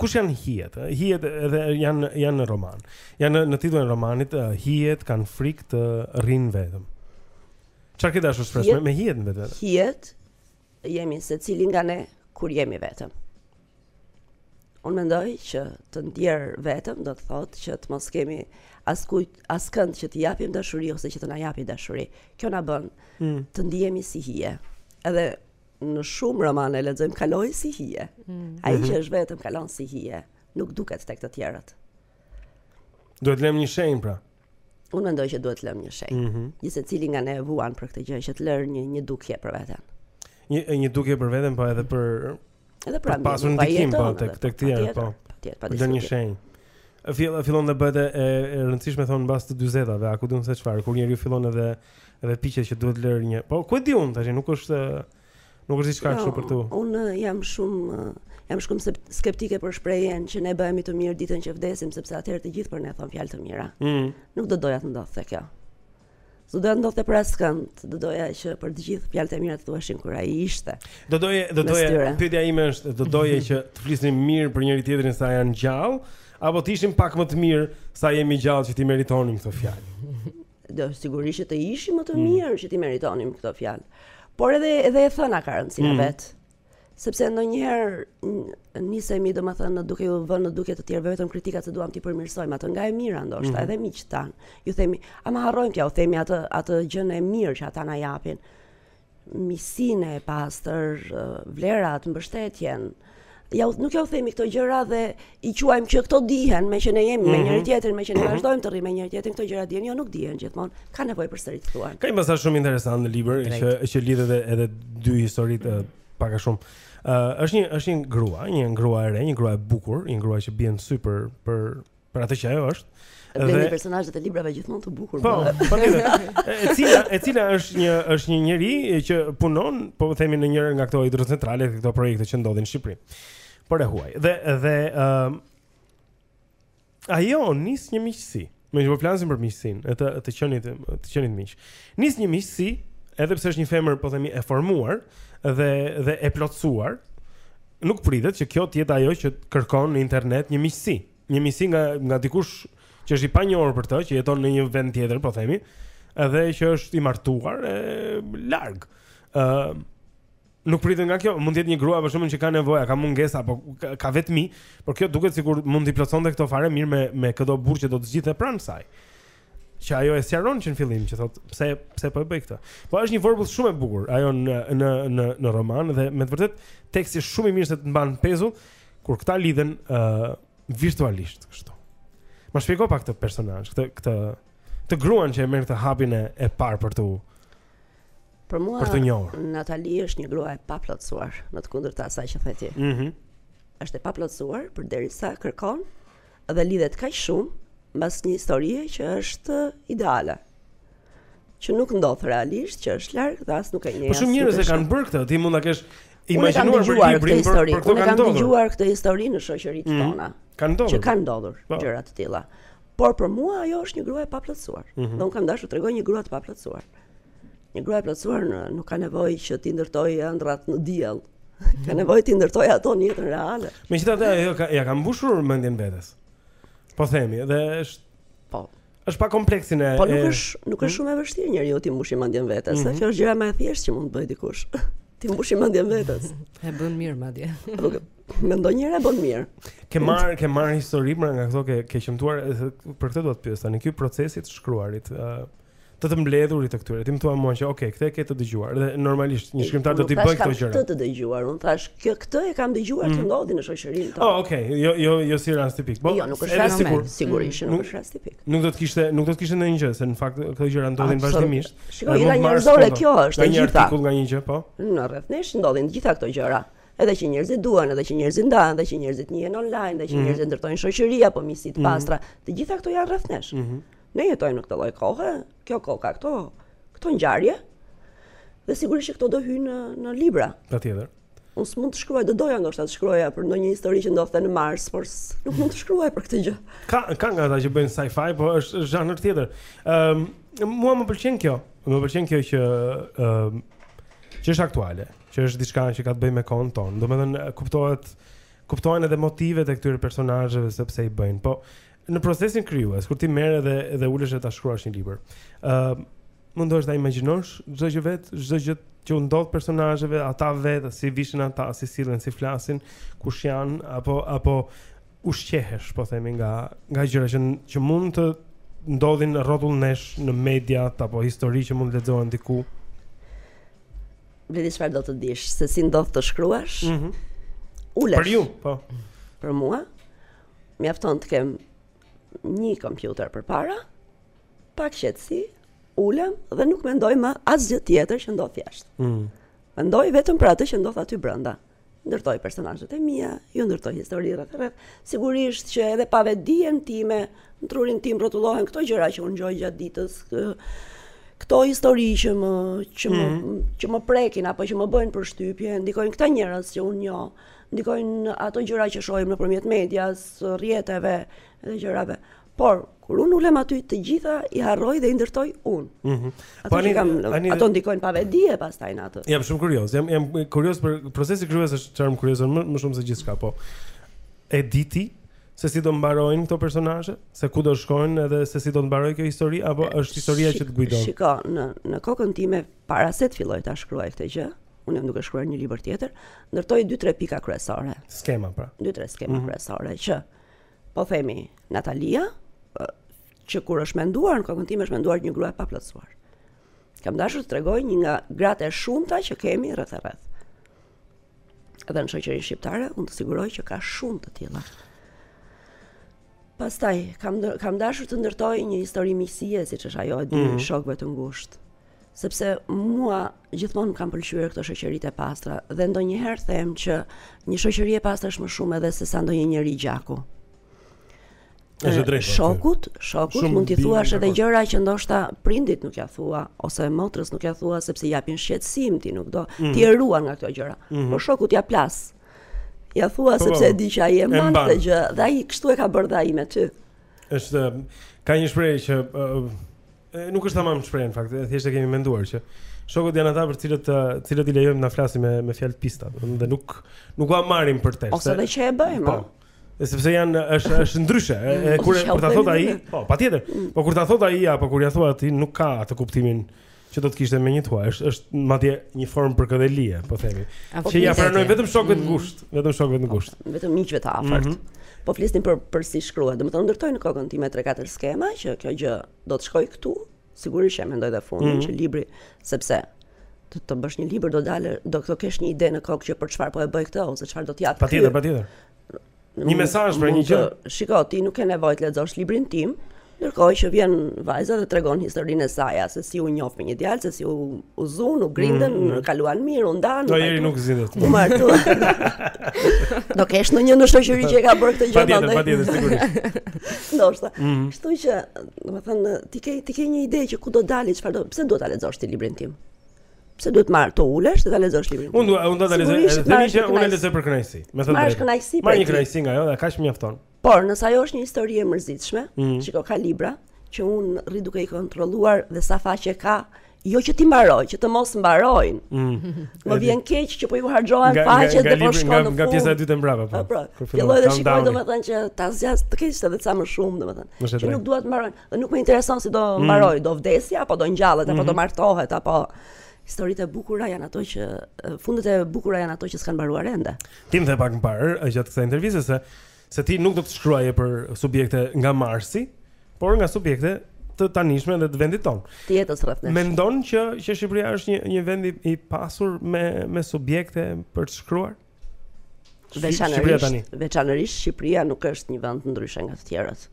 kush janë hijet? Hijet edhe janë janë në roman. Janë në, në titullin e romanit uh, hijet kanë frikë të rrin vetëm. Çfarë ke dashur të shprehësh me, me hijet në vetë? Hijet jemi secili nga ne kur jemi vetëm. Unë mendoj që të ndjerit vetëm do të thotë që të mos kemi askujt askënd që t'i japim dashuri ose që të na japi dashuri. Kjo na bën mm. të ndihemi si hije. Edhe në shumë romane lexojmë kaloi si hije. Mm. Ai mhm. që është vetëm kalon si hije, nuk duket tek të tjerët. Duhet të lëmë një shenjë pra. Unë mendoj që duhet të lëmë një shenjë. Mm -hmm. Gjithsecili nga ne vuan për këtë gjë që të lërë një një dukje për veten. Një një dukje për veten, po edhe për edhe për ambientin. Pasur ndikim po tek tek të tjerët po. Patjetër, patjetër. Lëmë një shenjë. Fillon fillon të bëhet e, e rëndësishme thonë mbas të 40-tave, a ku di unë se çfarë, kur njeriu fillon edhe Edhe piqet që duhet lërë një. Po ku e di unë tash, nuk është nuk është diçka kështu për t'u. Jo, unë jam shumë jam shumë skeptike për shprehjen që ne bëhemi të mirë ditën që vdesim sepse atëherë të gjithë për ne thonë fjalë të mira. Mm. Nuk do doja të ndodhte kjo. S'do doja të ndodhte për askënd, do doja që për të gjithë fjalët e mira të thuheshin kur ai ishte. Do doje, do doje. Pyetja ime është, do doje që të flisnim mirë për njëri tjetrin sa janë gjallë, apo të ishim pak më të mirë sa jemi gjallë që t'i meritonim këto fjalë? Do sigurisht që të ishim më të mm. mirë mm. që t'i meritonim këto fjalë. Por edhe edhe e thëna ka rëndësinë mm. vet. Sepse ndonjëherë nisemi domethënë duke ju vënë në dukje të tjerëve vetëm kritika se duam t'i përmirësojmë atë nga e mira ndoshta mm. edhe miqtë tanë. Ju themi, ama harrojmë t'jau themi atë atë gjënë e mirë që ata na japin. miqësinë e pastër, vlerat, mbështetjen. Ja, nuk jau themi këto gjëra dhe i quajmë që këto dihen, meqë ne jemi mm -hmm. me njëri mhm. tjetrin, meqë ne mhm. vazhdojmë të rrimë me njëri tjetrin, këto gjëra dihen, jo nuk dihen gjithmonë. Ka nevojë të përsëritet. Ka një pasazh shumë interesant në libër që që lidhet edhe, edhe dy historitë mm -hmm. pak a shumë. Ë uh, është një është një grua, një grua e re, një grua e bukur, një grua që bie në sy për për për atë që ajo është. Dhe një personazh të librave gjithmonë të bukur. Po, po e cila e cila është një është një njeri që punon, po themi në njërin nga këto hidrocentrale, këto projekte që ndodhin në Shqipëri. Por e huaj. Dhe dhe ë uh, ajo nis një miqësi. Meqë po flasim për miqësinë, e të të qenit të qenit miq. Nis një miqësi, edhe pse është një femër, po themi e formuar dhe dhe e plotësuar, Nuk pritet që kjo të jetë ajo që kërkon në internet një miqësi. Një miqësi nga nga dikush që është i panjohur për të, që jeton në një vend tjetër, po themi, edhe që është i martuar e larg. Ë uh, Nuk pritet nga kjo, mund të jetë një grua për shembull që ka nevojë, ka mungesa apo ka, ka vetmi, por kjo duket sikur mund t'i plotësonte këto fare mirë me me këdo burrë që do të zgjidhte pranë saj. që ajo e sqaron që në fillim që thotë pse pse po e bëj këtë. Po është një vorbull shumë e bukur ajo në në në në roman dhe me të vërtetë teksti është shumë i mirë se të mban pezull kur këta lidhen ë uh, virtualisht kështu. Ma shpjego pak këtë personazh, këtë këtë të gruan që e merr këtë hapin e, e parë për t'u për mua për të njohur. Natali është një grua e paplotësuar, në të kundërt të asaj që the ti. Mhm. Mm është e paplotësuar përderisa kërkon Dhe lidhet kaq shumë mbas një historie që është ideale që nuk ndodh realisht, që është larg dhe as nuk e njeh. Po shumë njerëz e kanë bërë këtë, ti mund ta kesh imagjinuar për librin por këto kanë ndodhur. E kam dëgjuar këtë histori në shoqëritë mm. tona. Kanë ndodhur. Që kanë ndodhur po. gjëra të tilla. Por për mua ajo është një grua e paplotësuar. Mm -hmm. Dhe unë kam dashur të tregoj një grua të paplotësuar. Një grua e plotësuar në, nuk ka nevojë që t'i ndërtojë ëndrrat në diell. Ka nevojë t'i ndërtojë ato në jetën reale. Megjithatë ajo ka ia ka mbushur mendjen vetes. Po themi, dhe është po. Është pa kompleksin e Po nuk është nuk është hmm? shumë e vështirë njeriu t'i mbushi mendjen vetes, mm -hmm. kjo është gjëja më e thjeshtë që mund të bëjë dikush. T'i mbushi mendjen vetes. E bën mirë madje. Me ndonjëherë e bën mirë. Ke marrë ke marrë histori pra nga këto ke ke qëmtuar për këtë do të pyes tani ky procesi i të shkruarit. Ëh të të mbledhurit të këtyre. Ti më thua mua që ok, këtë e ke të dëgjuar dhe normalisht një shkrimtar do të bëjë këto gjëra. Këtë të dëgjuar, unë thashë, kjo këtë e kam dëgjuar mm. të ndodhi në shoqërinë tonë. Oh, ok, jo jo jo si rast tipik. Po, jo, nuk është rast sigur, sigurisht nuk është rast tipik. Nuk do të kishte, nuk do të kishte ndonjë gjë se në fakt këto gjëra ndodhin vazhdimisht. Shiko, jeta njerëzore kjo është e gjitha. Një artikull nga një gjë, po. Në rreth nesh ndodhin të gjitha këto gjëra edhe që njerëzit duhen, edhe që njerëzit ndahen, edhe që njerëzit njihen online, edhe që mhm. njerëzit ndërtojnë shoqëri apo miqësi të mhm. pastra. Të gjitha këto janë rreth nesh. Mhm. Ne jetojmë në këtë lloj kohe, kjo kohë ka këto, këto ngjarje, dhe sigurisht që këto do hyjnë në, në libra. Patjetër. Unë s'mund të shkruaj, do doja ndoshta të shkruaja për ndonjë histori që ndodhte në Mars, por nuk mund të shkruaj për këtë gjë. Ka ka nga ata që bëjnë sci-fi, po është zhanër tjetër. Ëm um, mua më pëlqen kjo. Më pëlqen kjo që ëm um, që është aktuale, që është diçka që ka të bëjë me kohën tonë. Domethënë kuptohet kuptohen edhe motivet e këtyre personazheve se pse i bëjnë. Po në procesin krijues, kur ti merr edhe edhe ulesh ta shkruash një libër. ë uh, Mundohesh ta imagjinosh çdo gjë vet, çdo gjë që u ndodh personazheve, ata vetë, si vishen ata, si sillen, si flasin, kush janë apo apo ushqehesh, po themi nga nga gjëra që që mund të ndodhin rrotull nesh në media apo histori që mund të lexohen diku. E di çfarë do të dish se si ndodh të shkruash? Mhm. Mm Ulesh. Për ju, po. Për mua? Mjafton të kem një kompjuter përpara, pak qetësi, ulem dhe nuk mendoj më asgjë tjetër që ndodh jashtë. Mm. Mendoj vetëm për atë që ndodh aty brenda. Ndërtoj personazhet e mia, u ndërtoj histori rreth e rreth. Sigurisht që edhe pa vetëdijen time, në trurin tim rrotullohen këto gjëra që unë dëgjoj gjatë ditës, këto histori që më që më mm. që më prekin apo që më bëjnë përshtypje, ndikojnë këta njerëz që unë njoh. ndikojnë ato gjëra që shohim nëpërmjet medias, rrjeteve dhe gjërave. Por kur unë ulem aty të gjitha i harroj dhe i ndërtoj unë. Mm -hmm. Po, ani, kam, ani, ato ndikojnë pa vetëdije pastaj në atë. Jam shumë kurioz, jam, jam kurioz për procesin krijues është që më kuriozon më, më shumë se gjithçka, po. E di ti se si do mbarojnë këto personazhe, se ku do shkojnë edhe se si do të mbarojë kjo histori apo është historia që të guidon. Shiko, në në kokën time para se të filloj ta shkruaj këtë gjë, unë jam duke shkruar një libër tjetër, ndërtoj dy tre pika kryesore. Skema pra. Dy tre skema mm -hmm. kryesore që po themi Natalia, që kur është menduar në kokën time është menduar një grua e paplotësuar. Kam dashur të tregoj një nga gratë e shumta që kemi rreth e rreth. Edhe në shoqërinë shqiptare, unë të siguroj që ka shumë të tilla. Pastaj kam kam dashur të ndërtoj një histori miqësie siç është ajo e dy mm -hmm. shokëve të ngushtë. sepse mua gjithmonë më kanë pëlqyer këto shoqëritë e pastra dhe ndonjëherë them që një shoqëri e pastër është më shumë edhe se sa ndonjë njeri gjaku. Është e drejtë. Po, shokut, shokut mund t'i thuash edhe gjëra që ndoshta prindit nuk ja thua ose motrës nuk ja thua sepse i jep shqetësim ti nuk do mm. ti e ruan nga këto gjëra. Mm -hmm. Por shokut ja plas. Ja thua po, sepse e di që ai e mban këtë gjë dhe ai kështu e ka bërë dhe ai me ty. Është ka një shprehje që uh, Nuk është tamam shprehje në fakt, thjesht e kemi menduar që shokët janë ata për cilët të cilët i lejojmë na flasin me me fjalë të pista, dhe nuk nuk ua marrim për ters. Ose edhe që e bëjmë. Po. E sepse janë është është ndryshe, e kur kur ta thotë ai, po, patjetër. Mm. Po kur ta thotë ai apo kur ja thua ti nuk ka atë kuptimin që do të kishte me një të huaj, është është madje një formë përkëdhelie, po themi. Që ja pranojmë vetëm shokëve mm. të ngushtë, vetëm shokëve të ngushtë. Vetëm miqve të afërt. Mhm po flisnim për për si shkruhet. Domethënë ndërtoj në kokën time 3-4 skema që kjo gjë do të shkoj këtu, sigurisht që e mendoj dhe fundin mm -hmm. që libri, sepse të, të bësh një libër do dalë, do të kesh një ide në kokë që për çfarë po e bëj këtë ose çfarë do të jap. Patjetër, patjetër. Një mesazh për një gjë. Shiko, ti nuk ke nevojë të lexosh librin tim, ndërkohë që vjen vajza dhe tregon historinë e saj, se si u njoh me një djalë, se si u u zunë, u grindën, mm, mm. kaluan mirë, u ndan. Po njeri nuk zihet. U martu. Do kesh një në shoqëri që e ka bërë këtë gjë atë. Patjetër, patjetër sigurisht. Ndoshta. Mm. Kështu mm. që, domethënë, ti ke ti ke një ide që ku do dali, çfarë do, pse duhet ta lexosh ti librin tim? Pse duhet marr të ulesh dhe ta lexosh librin? Unë unë do ta lexoj. Domethënë unë lexoj për kënaqësi. Domethënë. Marr kënaqësi. Marr një kënaqësi nga ajo dhe kaq mjafton. Por, nëse ajo është një histori e mërzitshme, mm. shiko ka libra, që unë rri duke i kontrolluar dhe sa faqe ka, jo që t'i mbaroj, që të mos mbarojnë. Mm. Më vjen keq që po ju harxhohen faqet dhe po shkon në fund. Nga pjesa e dytë e mbrapa. Po. Pra, filloj dhe shikoj domethënë që ta zgjas të ketë edhe ca më shumë domethënë. Që nuk dua të mbaroj. Dhe nuk më intereson si do mm. mbaroj, do vdesi apo do ngjallet apo do mm-hmm. martohet apo historitë e bukura janë ato që fundet e bukura janë ato që s'kan mbaruar ende. Ti më the pak më parë eh, gjatë kësaj interviste se se ti nuk do të shkruaje për subjekte nga Marsi, por nga subjekte të tanishme dhe të vendit tonë. Të jetës rreth nesh. Mendon që që Shqipëria është një një vend i, i pasur me me subjekte për të shkruar? Shqipëria tani. Veçanërisht, veçanërisht Shqipëria nuk është një vend ndryshe nga të tjerët.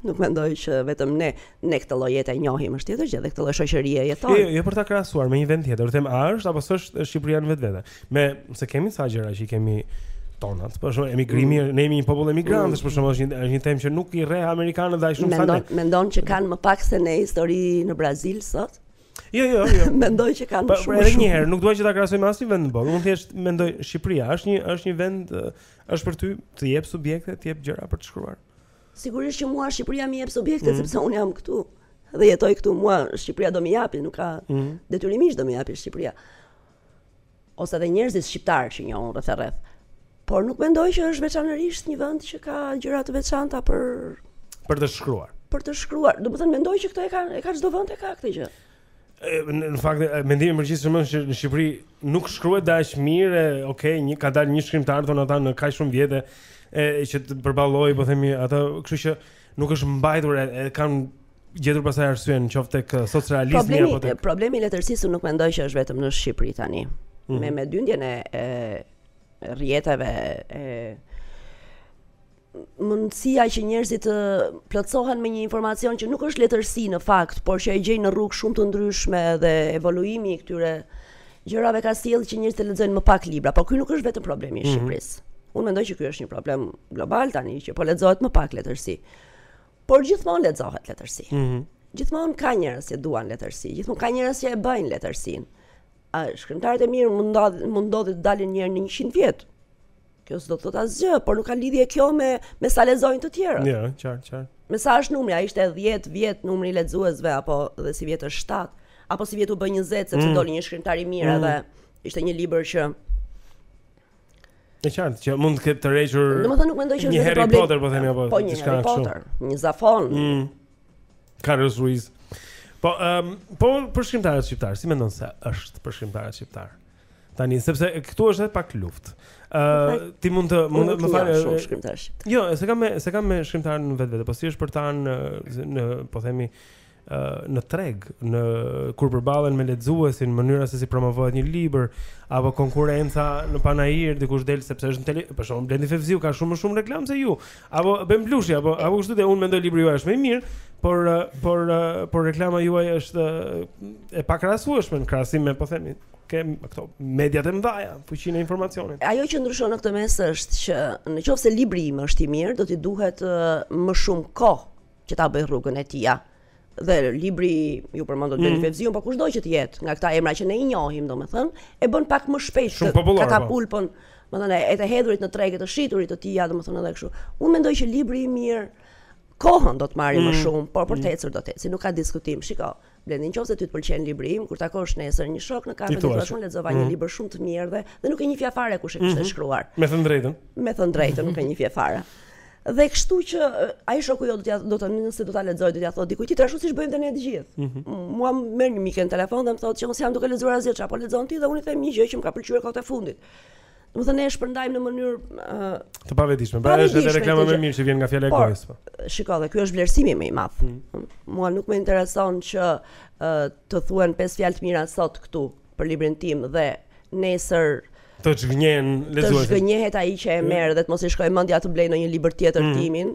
Nuk mendoj që vetëm ne ne këtë lloj jete e njohim, është tjetër gjë, dhe këtë lloj shoqërie jetojmë. Jo, jo për ta krahasuar me një vend tjetër, them a është apo s'është Shqipëria në vetvete. Meqë kemi ca gjëra që i kemi tonat. Për shembull, emigrimi, mm. ne jemi një popull emigrantësh, mm. për shembull, është një është një temë që nuk i rreh amerikanët dhe aq shumë sa ne. Mendon, mendon që kanë më pak se ne histori në Brazil sot? Jo, jo, jo. mendoj që kanë po, shumë. Edhe një herë, nuk dua që ta krahasoj me asnjë vend në botë. Unë thjesht mendoj Shqipëria, është një është një vend është për ty të jep subjekte, të jep gjëra për të shkruar. Sigurisht që mua Shqipëria m'i jep subjektet mm. sepse unë jam këtu dhe jetoj këtu. Mua Shqipëria do m'i japi, nuk ka mm. detyrimisht do m'i japi Shqipëria. Ose edhe njerëzit shqiptarë që njoh unë rreth e rreth. Por nuk mendoj që është veçanërisht një vend që ka gjëra të veçanta për për të shkruar. Për të shkruar, domethënë mendoj që këto e kanë e ka çdo vend e ka këtë gjë. në fakt mendimi i përgjithshëm është që në Shqipëri nuk shkruhet dhe aq mirë, e, okay, ka dalë një shkrimtar thonë ata në kaq shumë vjet e e, që të përballojë, po themi, ata, kështu që nuk është mbajtur e, e kanë gjetur pastaj arsyen qoftë tek eh, socrealizmi, apo tek problemi i letërsisë nuk mendoj që është vetëm në Shqipëri tani. Mm -hmm. Me me dyndjen e, e rrjeteve e mundësia që njerëzit të plotësohen me një informacion që nuk është letërsi në fakt, por që e gjejnë në rrugë shumë të ndryshme dhe evoluimi i këtyre gjërave ka sjellë që njerëzit të lexojnë më pak libra, por ky nuk është vetëm problemi i mhm. Shqipërisë. Mm -hmm. Unë mendoj që ky është një problem global tani që po lexohet më pak letërsi. Por gjithmonë lexohet letërsi. Mm -hmm. Gjithmonë ka njerëz që duan letërsi, gjithmonë ka njerëz që e bëjnë letërsinë. Shkrimtarët e mirë mund mund të ndodhë të dalin një herë në 100 vjet. Kjo s'do të thotë asgjë, por nuk ka lidhje kjo me me sa lexojnë të tjerët. Jo, qartë, qartë. Me sa është numri, a ishte 10 vjet numri i lexuesve apo dhe sivjet është 7, apo sivjet u bë 20 sepse mm. doli një shkrimtar i mirë mm. edhe ishte një libër që Qartë që mund të ketë tërhequr. Domethënë nuk mendoj që është një problem. Një Harry Potter, po themi apo po, një Harry Potter, një Zafon. Mm. Carlos Ruiz. Po, um, po për shkrimtarët shqiptar, si mendon se është për shkrimtarët shqiptar? Tani sepse këtu është edhe pak luftë. Ë, uh, ti mund të mund të më falësh një shkrimtar shqiptar. Jo, s'e kam s'e kam me shkrimtarin në vetvete, po si është për ta në në po themi në treg, në kur përballen me lexuesin, mënyra se si promovohet një libër apo konkurrenca në panair dikush del sepse është në tele, për shembull Blendi Fevziu ka shumë më shumë reklamë se ju. Apo Ben Blushi apo apo kështu dhe unë mendoj libri juaj është më i mirë, por por por reklama juaj është e pakrahasueshme në krahasim me po themi ke këto mediat e mëdha, fuqinë e informacionit. Ajo që ndryshon në këtë mes është që në qoftë se libri im është i mirë, do t'i duhet më shumë kohë që ta bëjë rrugën e tija. Dhe libri ju përmendët Blendi mm. Fevziun, po kushdo që të jetë, nga këta emra që ne i njohim, domethënë, e bën pak më shpejt se po. katapultën, domethënë e të hedhurit në treg e të shiturit të tija, domethënë edhe kështu. Unë mendoj që libri i mirë kohën do të marrë mm. më shumë, por për të mm. ecur do të ecë, nuk ka diskutim. Shiko, Blendi në qoftë se ty të pëlqen libri im, kur takosh nesër një shok në kafe do të thosh unë lexova një mhm. libër shumë të mirë dhe, dhe nuk e njihja fare kush e kishte mhm. shkruar. Me thënë drejtën. Me thënë drejtën nuk e njihja fare. Dhe kështu që ai shoku yt do të do të nëse do ta lexojë do t'ia thotë dikujt tjetër ashtu siç bëjmë ne të gjithë. Mm -hmm. Mua merr një mikë në telefon dhe më thotë që unë s'jam duke lexuar asgjë, ça po lexon ti dhe unë i them një gjë që më ka pëlqyer kohët e fundit. Domethënë ne e shpërndajmë në mënyrë të pavetëdijshme. Pra është edhe reklama më e mirë që vjen nga fjala e gojës. Po. Shiko, dhe ky është vlerësimi më i madh. Mm. Mua nuk më intereson që të thuhen pesë fjalë të mira sot këtu për librin timë dhe nesër të zhgënjehen lexuesit. Të zhgënjehet ai që e merr dhe të mos i shkojë mendja të blejë ndonjë libër tjetër mm. timin.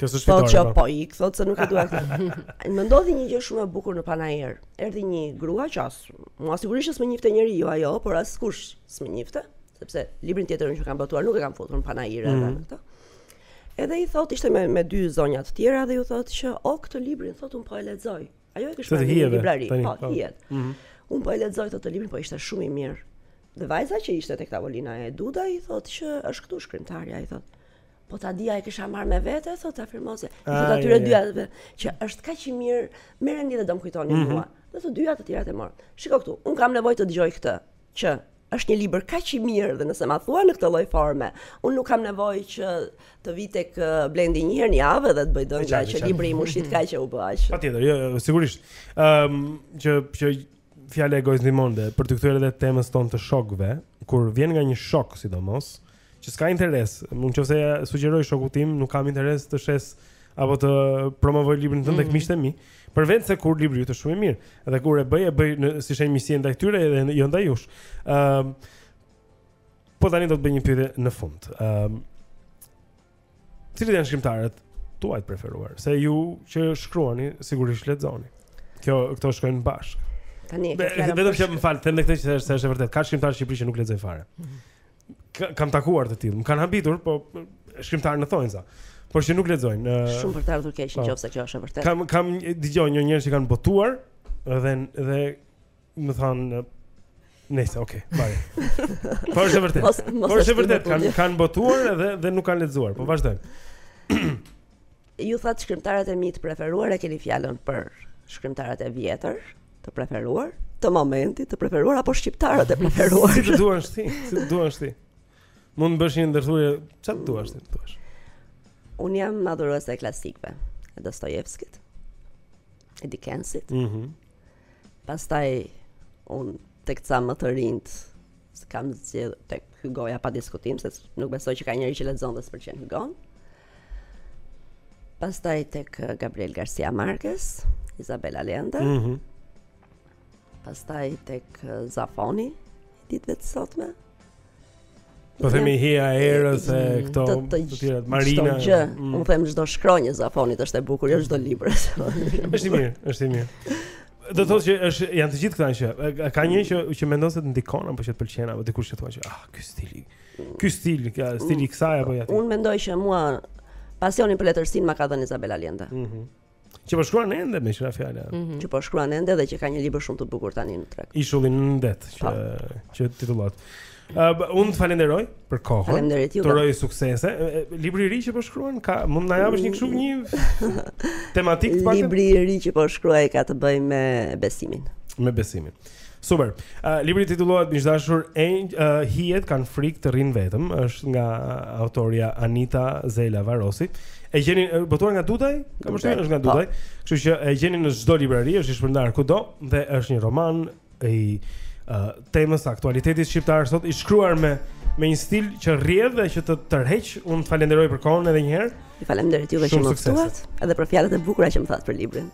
Kjo s'është fitore. Po, po ik, thotë se nuk e dua këtë. Më ndodhi një gjë shumë e bukur në panair. Erdhi një grua që as, mua sigurisht s'më njifte njeriu ajo, por askush s'më njifte, sepse librin tjetër që kam botuar nuk e kam futur në panair edhe mm. këtë. Edhe i thotë ishte me me dy zonja të tjera dhe ju thotë që o këtë librin thotë un po e lexoj. Ajo e kishte blerë në librari, po, po. hiet. Mhm. Un po e lexoj thotë librin, po ishte shumë i mirë. Dhe vajza që ishte tek tavolina e Dudajt i thotë që është këtu shkrimtarja, i thotë. Po ta dija e kisha marrë me vete, thot ta firmosje. I thot atyre dy që është kaq i mirë, merreni dhe do më kujtoni mm -hmm. mua. Dhe të dyja të tjerat e morën. Shiko këtu, un kam nevojë të dëgjoj këtë që është një libër kaq i mirë dhe nëse ma thua në këtë lloj forme, un nuk kam nevojë që të vi tek uh, Blendi një herë në javë dhe të bëj dorë që libri u shit kaq që u bë aq. Patjetër, jo, jo, sigurisht. Ëm ehm, um, që që fjala e gojës ndihmon për t'u kthyer edhe temës tonë të shokëve, kur vjen nga një shok sidomos, që s'ka interes. Unë nëse sugjeroj shokut tim, nuk kam interes të shes apo të promovoj librin tënd tek mm. miqtë e mi. Përveçse kur libri yt është shumë i mirë, dhe kur e bëj e bëj si shenjë mirësie ndaj tyre dhe jo ndaj jush. Ëm uh, Po tani do të bëj një pyetje në fund. Ëm um, Cilët janë shkrimtarët tuaj të preferuar? Se ju që shkruani sigurisht lexoni. Kjo këto shkojnë bashkë. Tani e ke fjalën. Vetëm që më fal, them këtë që është është e vërtetë. Ka shkrimtarë shqiptarë që nuk lexojnë fare. Mm -hmm. kam takuar të tillë. Më kanë habitur, po shkrimtar në thonjza. Por që nuk lexojnë. Shumë për të ardhur keq po. nëse kjo është e vërtetë. Kam kam dëgjuar, njoh njerëz që kanë botuar dhe dhe më thanë Nëse, okay, bye. Po është e vërtetë. Po është e vërtetë, kanë kanë botuar dhe dhe nuk kanë lexuar. Po vazhdojmë. Ju thatë shkrimtarët e mi të preferuar e keni fjalën për shkrimtarët e vjetër të preferuar, të momentit të preferuar apo shqiptarët e preferuar. si të duash ti, si të duash ti. Mund të bësh një ndërthurje ça të duash ti, thua. Un jam adhuruese e klasikëve, e Dostojevskit, e Dickensit. Mhm. Mm Pastaj un tek ca më të rinjt kam zgjedh tek Hygoja pa diskutim se nuk besoj që ka njeri që lexon dhe s'pëlqen Hygon. Pastaj tek eh, Gabriel Garcia Marquez, Isabel Allende. Mm -hmm. Pastaj tek eh, Zafoni i ditëve të sotme. Po themi hija e erës e mm, këto të tjera Marina. Çdo gjë, mm. unë them çdo shkronjë e Zafonit është e bukur, jo çdo libër. Është i mirë, është i mirë. Do të thotë që është janë të gjithë këta që ka një që që mendon se të ndikon apo që të pëlqen apo dikush që thua që ah ky stili Ky stil, ky stili i kësaj apo ja ti. Unë mendoj që mua pasionin për letërsinë ma ka dhënë Isabel Allende. Mhm. Mm që po shkruan ende meqë ra fjala? Mm -hmm. Që po shkruan ende dhe që ka një libër shumë të bukur tani në treg. Ishulli nën det që pa. Po. që titullohet. Uh, unë të falenderoj për kohën. Faleminderit ju. Të uroj suksese. Libri i ri që po shkruan ka mund na japësh një kështu një tematik të paktën. Libri i ri që po shkruaj ka të bëjë me besimin. Me besimin. Super. Uh, libri titullohet miq të dashur, uh, Hijet kanë frikë të rrinë vetëm, është nga autorja Anita Zela Varosi. E gjeni botuar nga Dudaj? Kam vështirë është nga po. Dudaj. Kështu që e gjeni në çdo librari, është i shpërndarë kudo dhe është një roman i uh, temës së aktualitetit shqiptar sot i shkruar me me një stil që rrjedh dhe që të tërheq. Unë të falenderoj për kohën edhe një herë. Ju falenderoj ju që më ftuat, edhe për fjalët e bukura që më thatë për librin.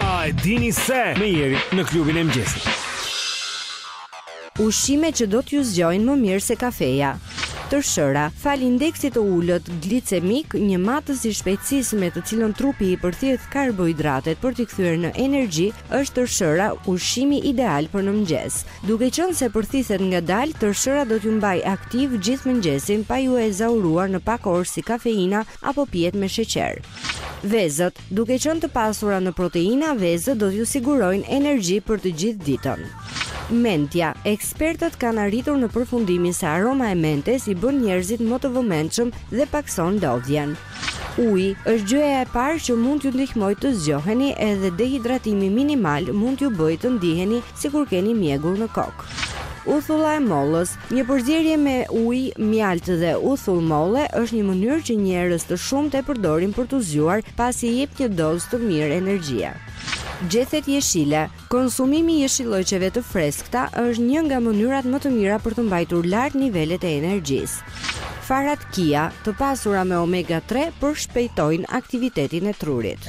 A e dini se me Jerin në klubin e mëngjesit. Ushqime që do t'ju zgjojnë më mirë se kafeja. Tërshëra, falë indeksit të ulët glicemik, një matës i shpejtësisë me të cilën trupi i përthith karbohidratet për t'i kthyer në energji, është tërshëra ushqimi ideal për në mëngjes. Duke qenë se përthithet ngadalë, tërshëra do t'ju mbajë aktivë gjithë mëngjesin pa ju ezauruar në pak orë si kafeina apo pijet me sheqer. Vezët, Duke qenë të pasura në proteina, vezët do t'ju sigurojnë energji për të gjithë ditën. Mentja, ekspertët kanë arritur në përfundimin se aroma e mentes i bën njerëzit më të vëmendshëm dhe pakëson lodhjen. Uji, është gjëja e parë që mund t'ju ndihmojë të zgjoheni edhe dehidratimi minimal mund t'ju bëjë të ndiheni sikur keni mjegull në kokë. Uthulla e mollës, Një përzierje me ujë, mjaltë dhe uthull molle është një mënyrë që njerëz të shumtë e përdorin për t'u zgjuar, pasi jep një dozë të mirë energjie. Gjethet jeshile, Konsumimi i jeshilloqeve të freskëta është një nga mënyrat më të mira për të mbajtur lart nivelet e energjisë. Farat Kia, të pasura me omega tre përshpejtojnë aktivitetin e trurit.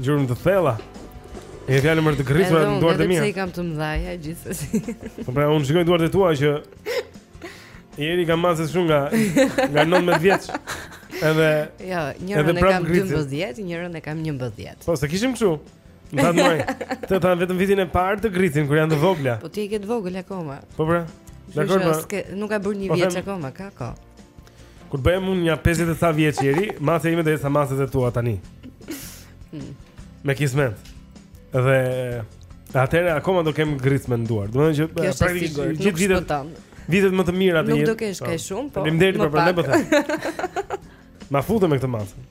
Gjurmë të thella. E ke fjalën për të gricur në duart e mia. Edhe pse i kam të mëdha, gjithsesi. Po pra, unë shikoj duart e tua që Jeri ka mace shumë nga nga 19 vjeç. Edhe Jo, njërën e kam 12, njërën e kam 11. Po, se kishim kështu. Më thanë moj. Të tha vetëm vitin e parë të gricin kur janë të vogla. Po ti e ke të vogël akoma. Po pra. Dakor, po. Nuk ka bërë një po vit akoma, ka ka. Kur bëhem unë nja 50 e ca vjeç Jeri, macja ime do jetë sa macet e tua tani. Mm. Me kismet. Dhe atëherë akoma do kem gricme në duar. Domethënë që pra, praktikisht gjithë vitet vitet më të mira të jetës. Nuk do kesh kaq po, shumë, po. Faleminderit për prandaj po them. Ma futët me këtë mace.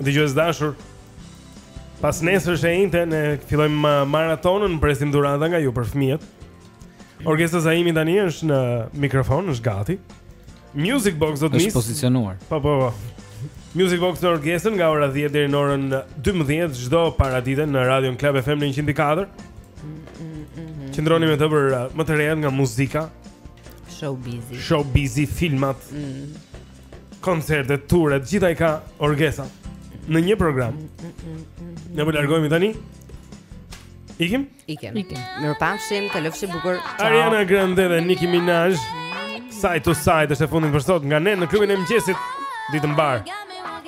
Dëgjues të dashur, pasnesër është e enjte, ne fillojmë uh, maratonën, presim dhurata nga ju për fëmijët. Orkesta Zaimi tani është në mikrofon, është gati. Music Box do të nisë. Është pozicionuar. Po, po, po. Music Box me Orkestën nga ora 10 deri në orën 12 çdo paradite në Radio Club FM në 104. Qëndroni me të për uh, më të rejat nga muzika, Showbizi. showbizi, filmat. Mm. koncerte, ture, të gjitha i ka Orgesa në një program. Ne po largohemi tani. Ikim? Ikim. Ikim. Mirupafshim, ia kalofshi bukur. Ciao. Ariana Grande dhe Nicki Minaj. Side to side është e fundit për sot nga ne në klubin e mëngjesit. Ditë të mbarë.